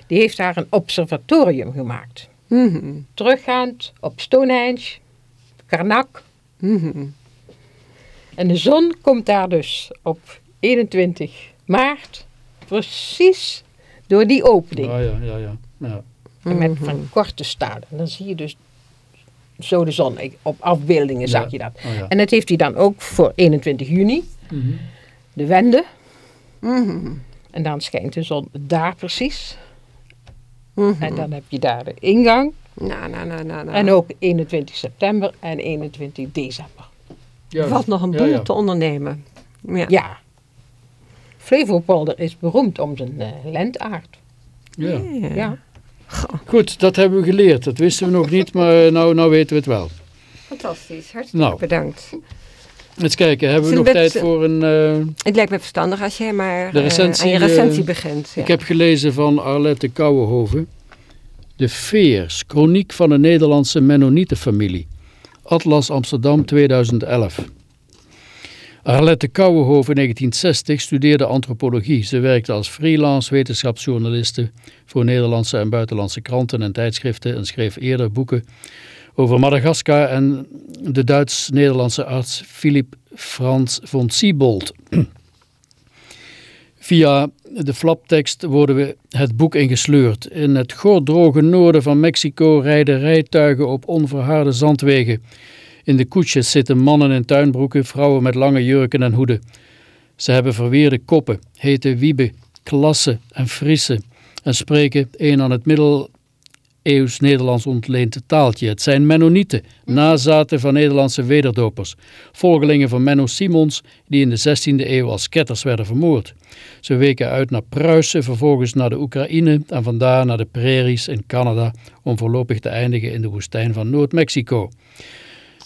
G: Die heeft daar een observatorium gemaakt.
C: Mhm.
G: Teruggaand op Stonehenge, Karnak.
C: Mhm.
G: En de zon komt daar dus op 21 maart precies door die opening.
A: Ah, ja, ja, ja. ja.
G: En met van korte stalen. En dan zie je dus zo de zon. Ik- Op afbeeldingen zag je dat.
A: Oh, ja.
G: En dat heeft hij dan ook voor 21 juni.
A: Mhm.
G: De wende.
C: Mhm.
G: En dan schijnt de zon daar precies.
C: Mhm.
G: En dan heb je daar de ingang.
C: Nou, nou, nou, nou, nou.
G: En ook 21 september en 21 december.
A: Ja,
C: Er valt nog een boel
A: ja.
C: te ondernemen. Ja.
G: Ja. Flevopolder is beroemd om zijn eh, lentaard.
A: Ja.
G: Ja.
A: Goed, dat hebben we geleerd. Dat wisten we nog niet, maar nou, nou weten we het wel.
C: Fantastisch. Hartstikke
A: Nou.
C: bedankt.
A: Eens kijken, hebben we nog tijd voor een... eh,
C: Het lijkt me verstandig als jij maar
A: De
C: eh,
A: recensie,
C: aan je
A: eh,
C: recensie begint. Ja.
A: Ik heb gelezen van Arlette Kouwenhoven. De Veers, chroniek van een Nederlandse Mennonietenfamilie. Atlas Amsterdam 2011. Arlette Kouwenhoven in 1960 studeerde antropologie. Ze werkte als freelance wetenschapsjournaliste voor Nederlandse en buitenlandse kranten en tijdschriften en schreef eerder boeken over Madagaskar en de Duits-Nederlandse arts Philip Frans von Siebold. Via de flaptekst worden we het boek ingesleurd. In het gordroge noorden van Mexico rijden rijtuigen op onverharde zandwegen. In de koetsjes zitten mannen in tuinbroeken, vrouwen met lange jurken en hoeden. Ze hebben verweerde koppen, heten Wiebe, Klasse en Friese en spreken een aan het middeleeuws Nederlands ontleend taaltje. Het zijn Mennonieten, nazaten van Nederlandse wederdopers, volgelingen van Menno Simons die in de 16e eeuw als ketters werden vermoord. Ze weken uit naar Pruisen, vervolgens naar de Oekraïne en vandaar naar de prairies in Canada om voorlopig te eindigen in de woestijn van Noord-Mexico.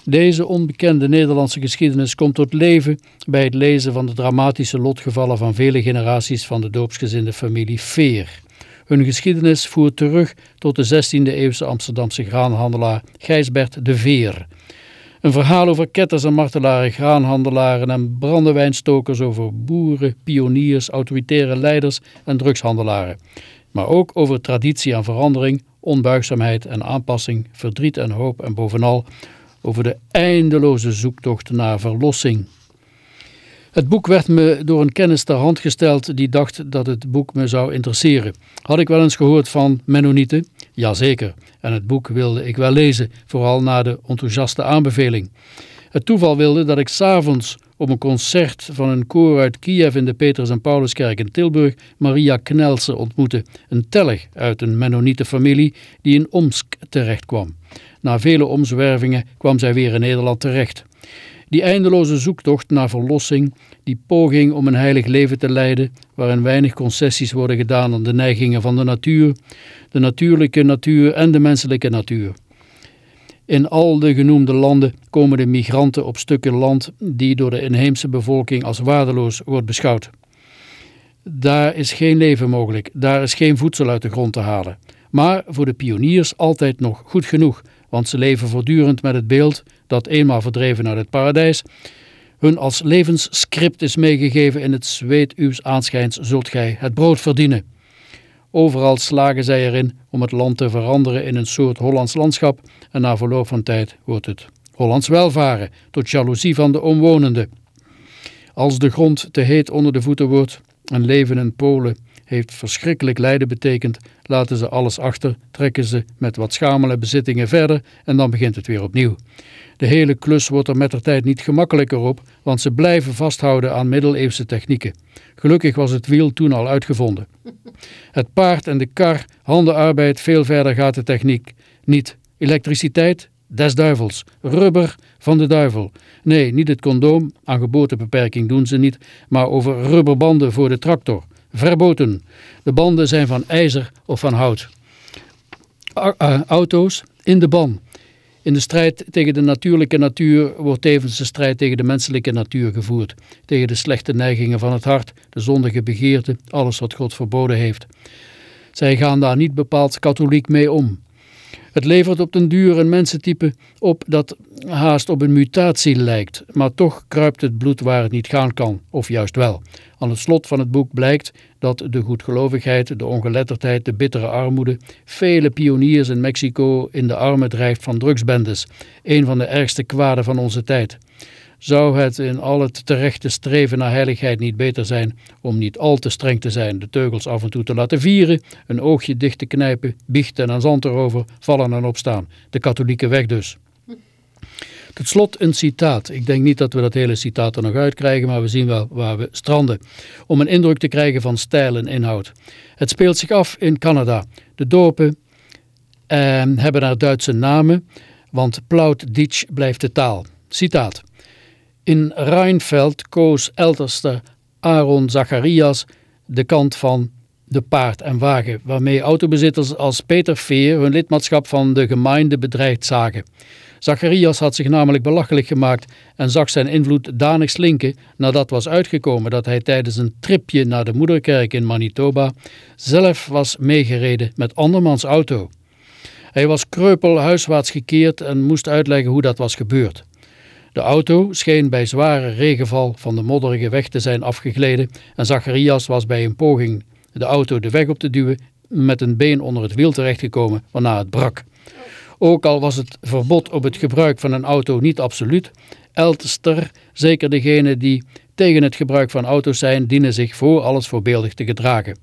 A: Deze onbekende Nederlandse geschiedenis komt tot leven bij het lezen van de dramatische lotgevallen van vele generaties van de doopsgezinde familie Veer. Hun geschiedenis voert terug tot de 16e eeuwse Amsterdamse graanhandelaar Gijsbert de Veer. Een verhaal over ketters en martelaren, graanhandelaren en brandewijnstokers over boeren, pioniers, autoritaire leiders en drugshandelaren. Maar ook over traditie en verandering, onbuigzaamheid en aanpassing, verdriet en hoop en bovenal over de eindeloze zoektocht naar verlossing. Het boek werd me door een kennis ter hand gesteld die dacht dat het boek me zou interesseren. Had ik wel eens gehoord van Mennonieten? Jazeker. En het boek wilde ik wel lezen, vooral na de enthousiaste aanbeveling. Het toeval wilde dat ik s'avonds op een concert van een koor uit Kiev in de Petrus en Pauluskerk in Tilburg Maria Knelsen ontmoette, een tellig uit een Mennonietenfamilie die in Omsk terecht kwam. Na vele omzwervingen kwam zij weer in Nederland terecht. Die eindeloze zoektocht naar verlossing, die poging om een heilig leven te leiden, waarin weinig concessies worden gedaan aan de neigingen van de natuur, de natuurlijke natuur en de menselijke natuur. In al de genoemde landen komen de migranten op stukken land die door de inheemse bevolking als waardeloos wordt beschouwd. Daar is geen leven mogelijk, daar is geen voedsel uit de grond te halen. Maar voor de pioniers altijd nog goed genoeg, want ze leven voortdurend met het beeld dat eenmaal verdreven uit het paradijs, hun als levensscript is meegegeven in het zweet uws aanschijns zult gij het brood verdienen. Overal slagen zij erin om het land te veranderen in een soort Hollands landschap en na verloop van tijd wordt het Hollands welvaren tot jaloezie van de omwonenden. Als de grond te heet onder de voeten wordt en leven in Polen heeft verschrikkelijk lijden betekend, laten ze alles achter, trekken ze met wat schamele bezittingen verder en dan begint het weer opnieuw. De hele klus wordt er met de tijd niet gemakkelijker op, want ze blijven vasthouden aan middeleeuwse technieken. Gelukkig was het wiel toen al uitgevonden. Het paard en de kar, handenarbeid, veel verder gaat de techniek niet. Elektriciteit, des duivels. Rubber van de duivel. Nee, niet het condoom, aan geboortebeperking doen ze niet, maar over rubberbanden voor de tractor. Verboten. De banden zijn van ijzer of van hout. A auto's in de ban. In de strijd tegen de natuurlijke natuur wordt tevens de strijd tegen de menselijke natuur gevoerd. Tegen de slechte neigingen van het hart, de zondige begeerte, alles wat God verboden heeft. Zij gaan daar niet bepaald katholiek mee om. Het levert op den duur een mensentype op dat haast op een mutatie lijkt, maar toch kruipt het bloed waar het niet gaan kan, of juist wel. Aan het slot van het boek blijkt dat de goedgelovigheid, de ongeletterdheid, de bittere armoede vele pioniers in Mexico in de armen drijft van drugsbendes, een van de ergste kwaden van onze tijd. Zou het in al het terechte streven naar heiligheid niet beter zijn om niet al te streng te zijn, de teugels af en toe te laten vieren, een oogje dicht te knijpen, biechten en zand erover, vallen en opstaan. De katholieke weg dus. Tot slot een citaat. Ik denk niet dat we dat hele citaat er nog uitkrijgen, maar we zien wel waar we stranden. Om een indruk te krijgen van stijl en inhoud. Het speelt zich af in Canada. De dorpen eh, hebben daar Duitse namen, want Plaut Ditch blijft de taal. Citaat. In Rheinfeld koos Elterster Aaron Zacharias de kant van de paard en wagen, waarmee autobezitters als Peter Veer hun lidmaatschap van de gemeente bedreigd zagen. Zacharias had zich namelijk belachelijk gemaakt en zag zijn invloed danig slinken nadat was uitgekomen dat hij tijdens een tripje naar de moederkerk in Manitoba zelf was meegereden met andermans auto. Hij was kreupel huiswaarts gekeerd en moest uitleggen hoe dat was gebeurd. De auto scheen bij zware regenval van de modderige weg te zijn afgegleden en Zacharias was bij een poging de auto de weg op te duwen met een been onder het wiel terechtgekomen waarna het brak. Ook al was het verbod op het gebruik van een auto niet absoluut, Elster, zeker degenen die tegen het gebruik van auto's zijn, dienen zich voor alles voorbeeldig te gedragen.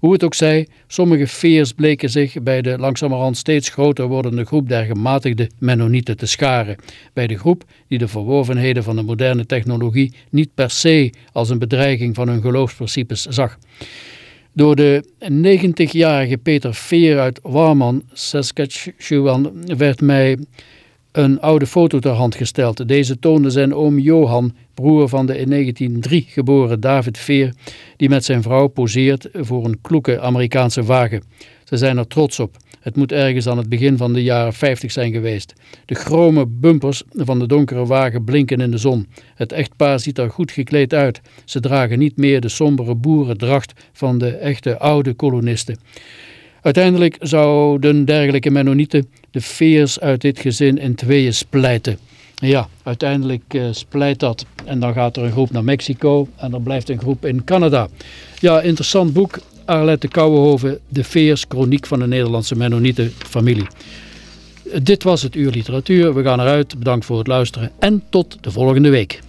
A: Hoe het ook zij, sommige veers bleken zich bij de langzamerhand steeds groter wordende groep der gematigde Mennonieten te scharen. Bij de groep die de verworvenheden van de moderne technologie niet per se als een bedreiging van hun geloofsprincipes zag. Door de 90-jarige Peter Veer uit Warman, Saskatchewan, werd mij een oude foto ter hand gesteld. Deze toonde zijn oom Johan, broer van de in 1903 geboren David Veer, die met zijn vrouw poseert voor een kloeke Amerikaanse wagen. Ze zijn er trots op. Het moet ergens aan het begin van de jaren 50 zijn geweest. De chrome bumpers van de donkere wagen blinken in de zon. Het echtpaar ziet er goed gekleed uit. Ze dragen niet meer de sombere boerendracht van de echte oude kolonisten. Uiteindelijk zouden dergelijke Mennonieten de veers uit dit gezin in tweeën splijten. Ja, uiteindelijk uh, splijt dat en dan gaat er een groep naar Mexico en er blijft een groep in Canada. Ja, interessant boek. Arlette Kouwenhoven, De Veers, Chroniek van de Nederlandse Mennonietenfamilie. Dit was het Uur Literatuur. We gaan eruit. Bedankt voor het luisteren en tot de volgende week.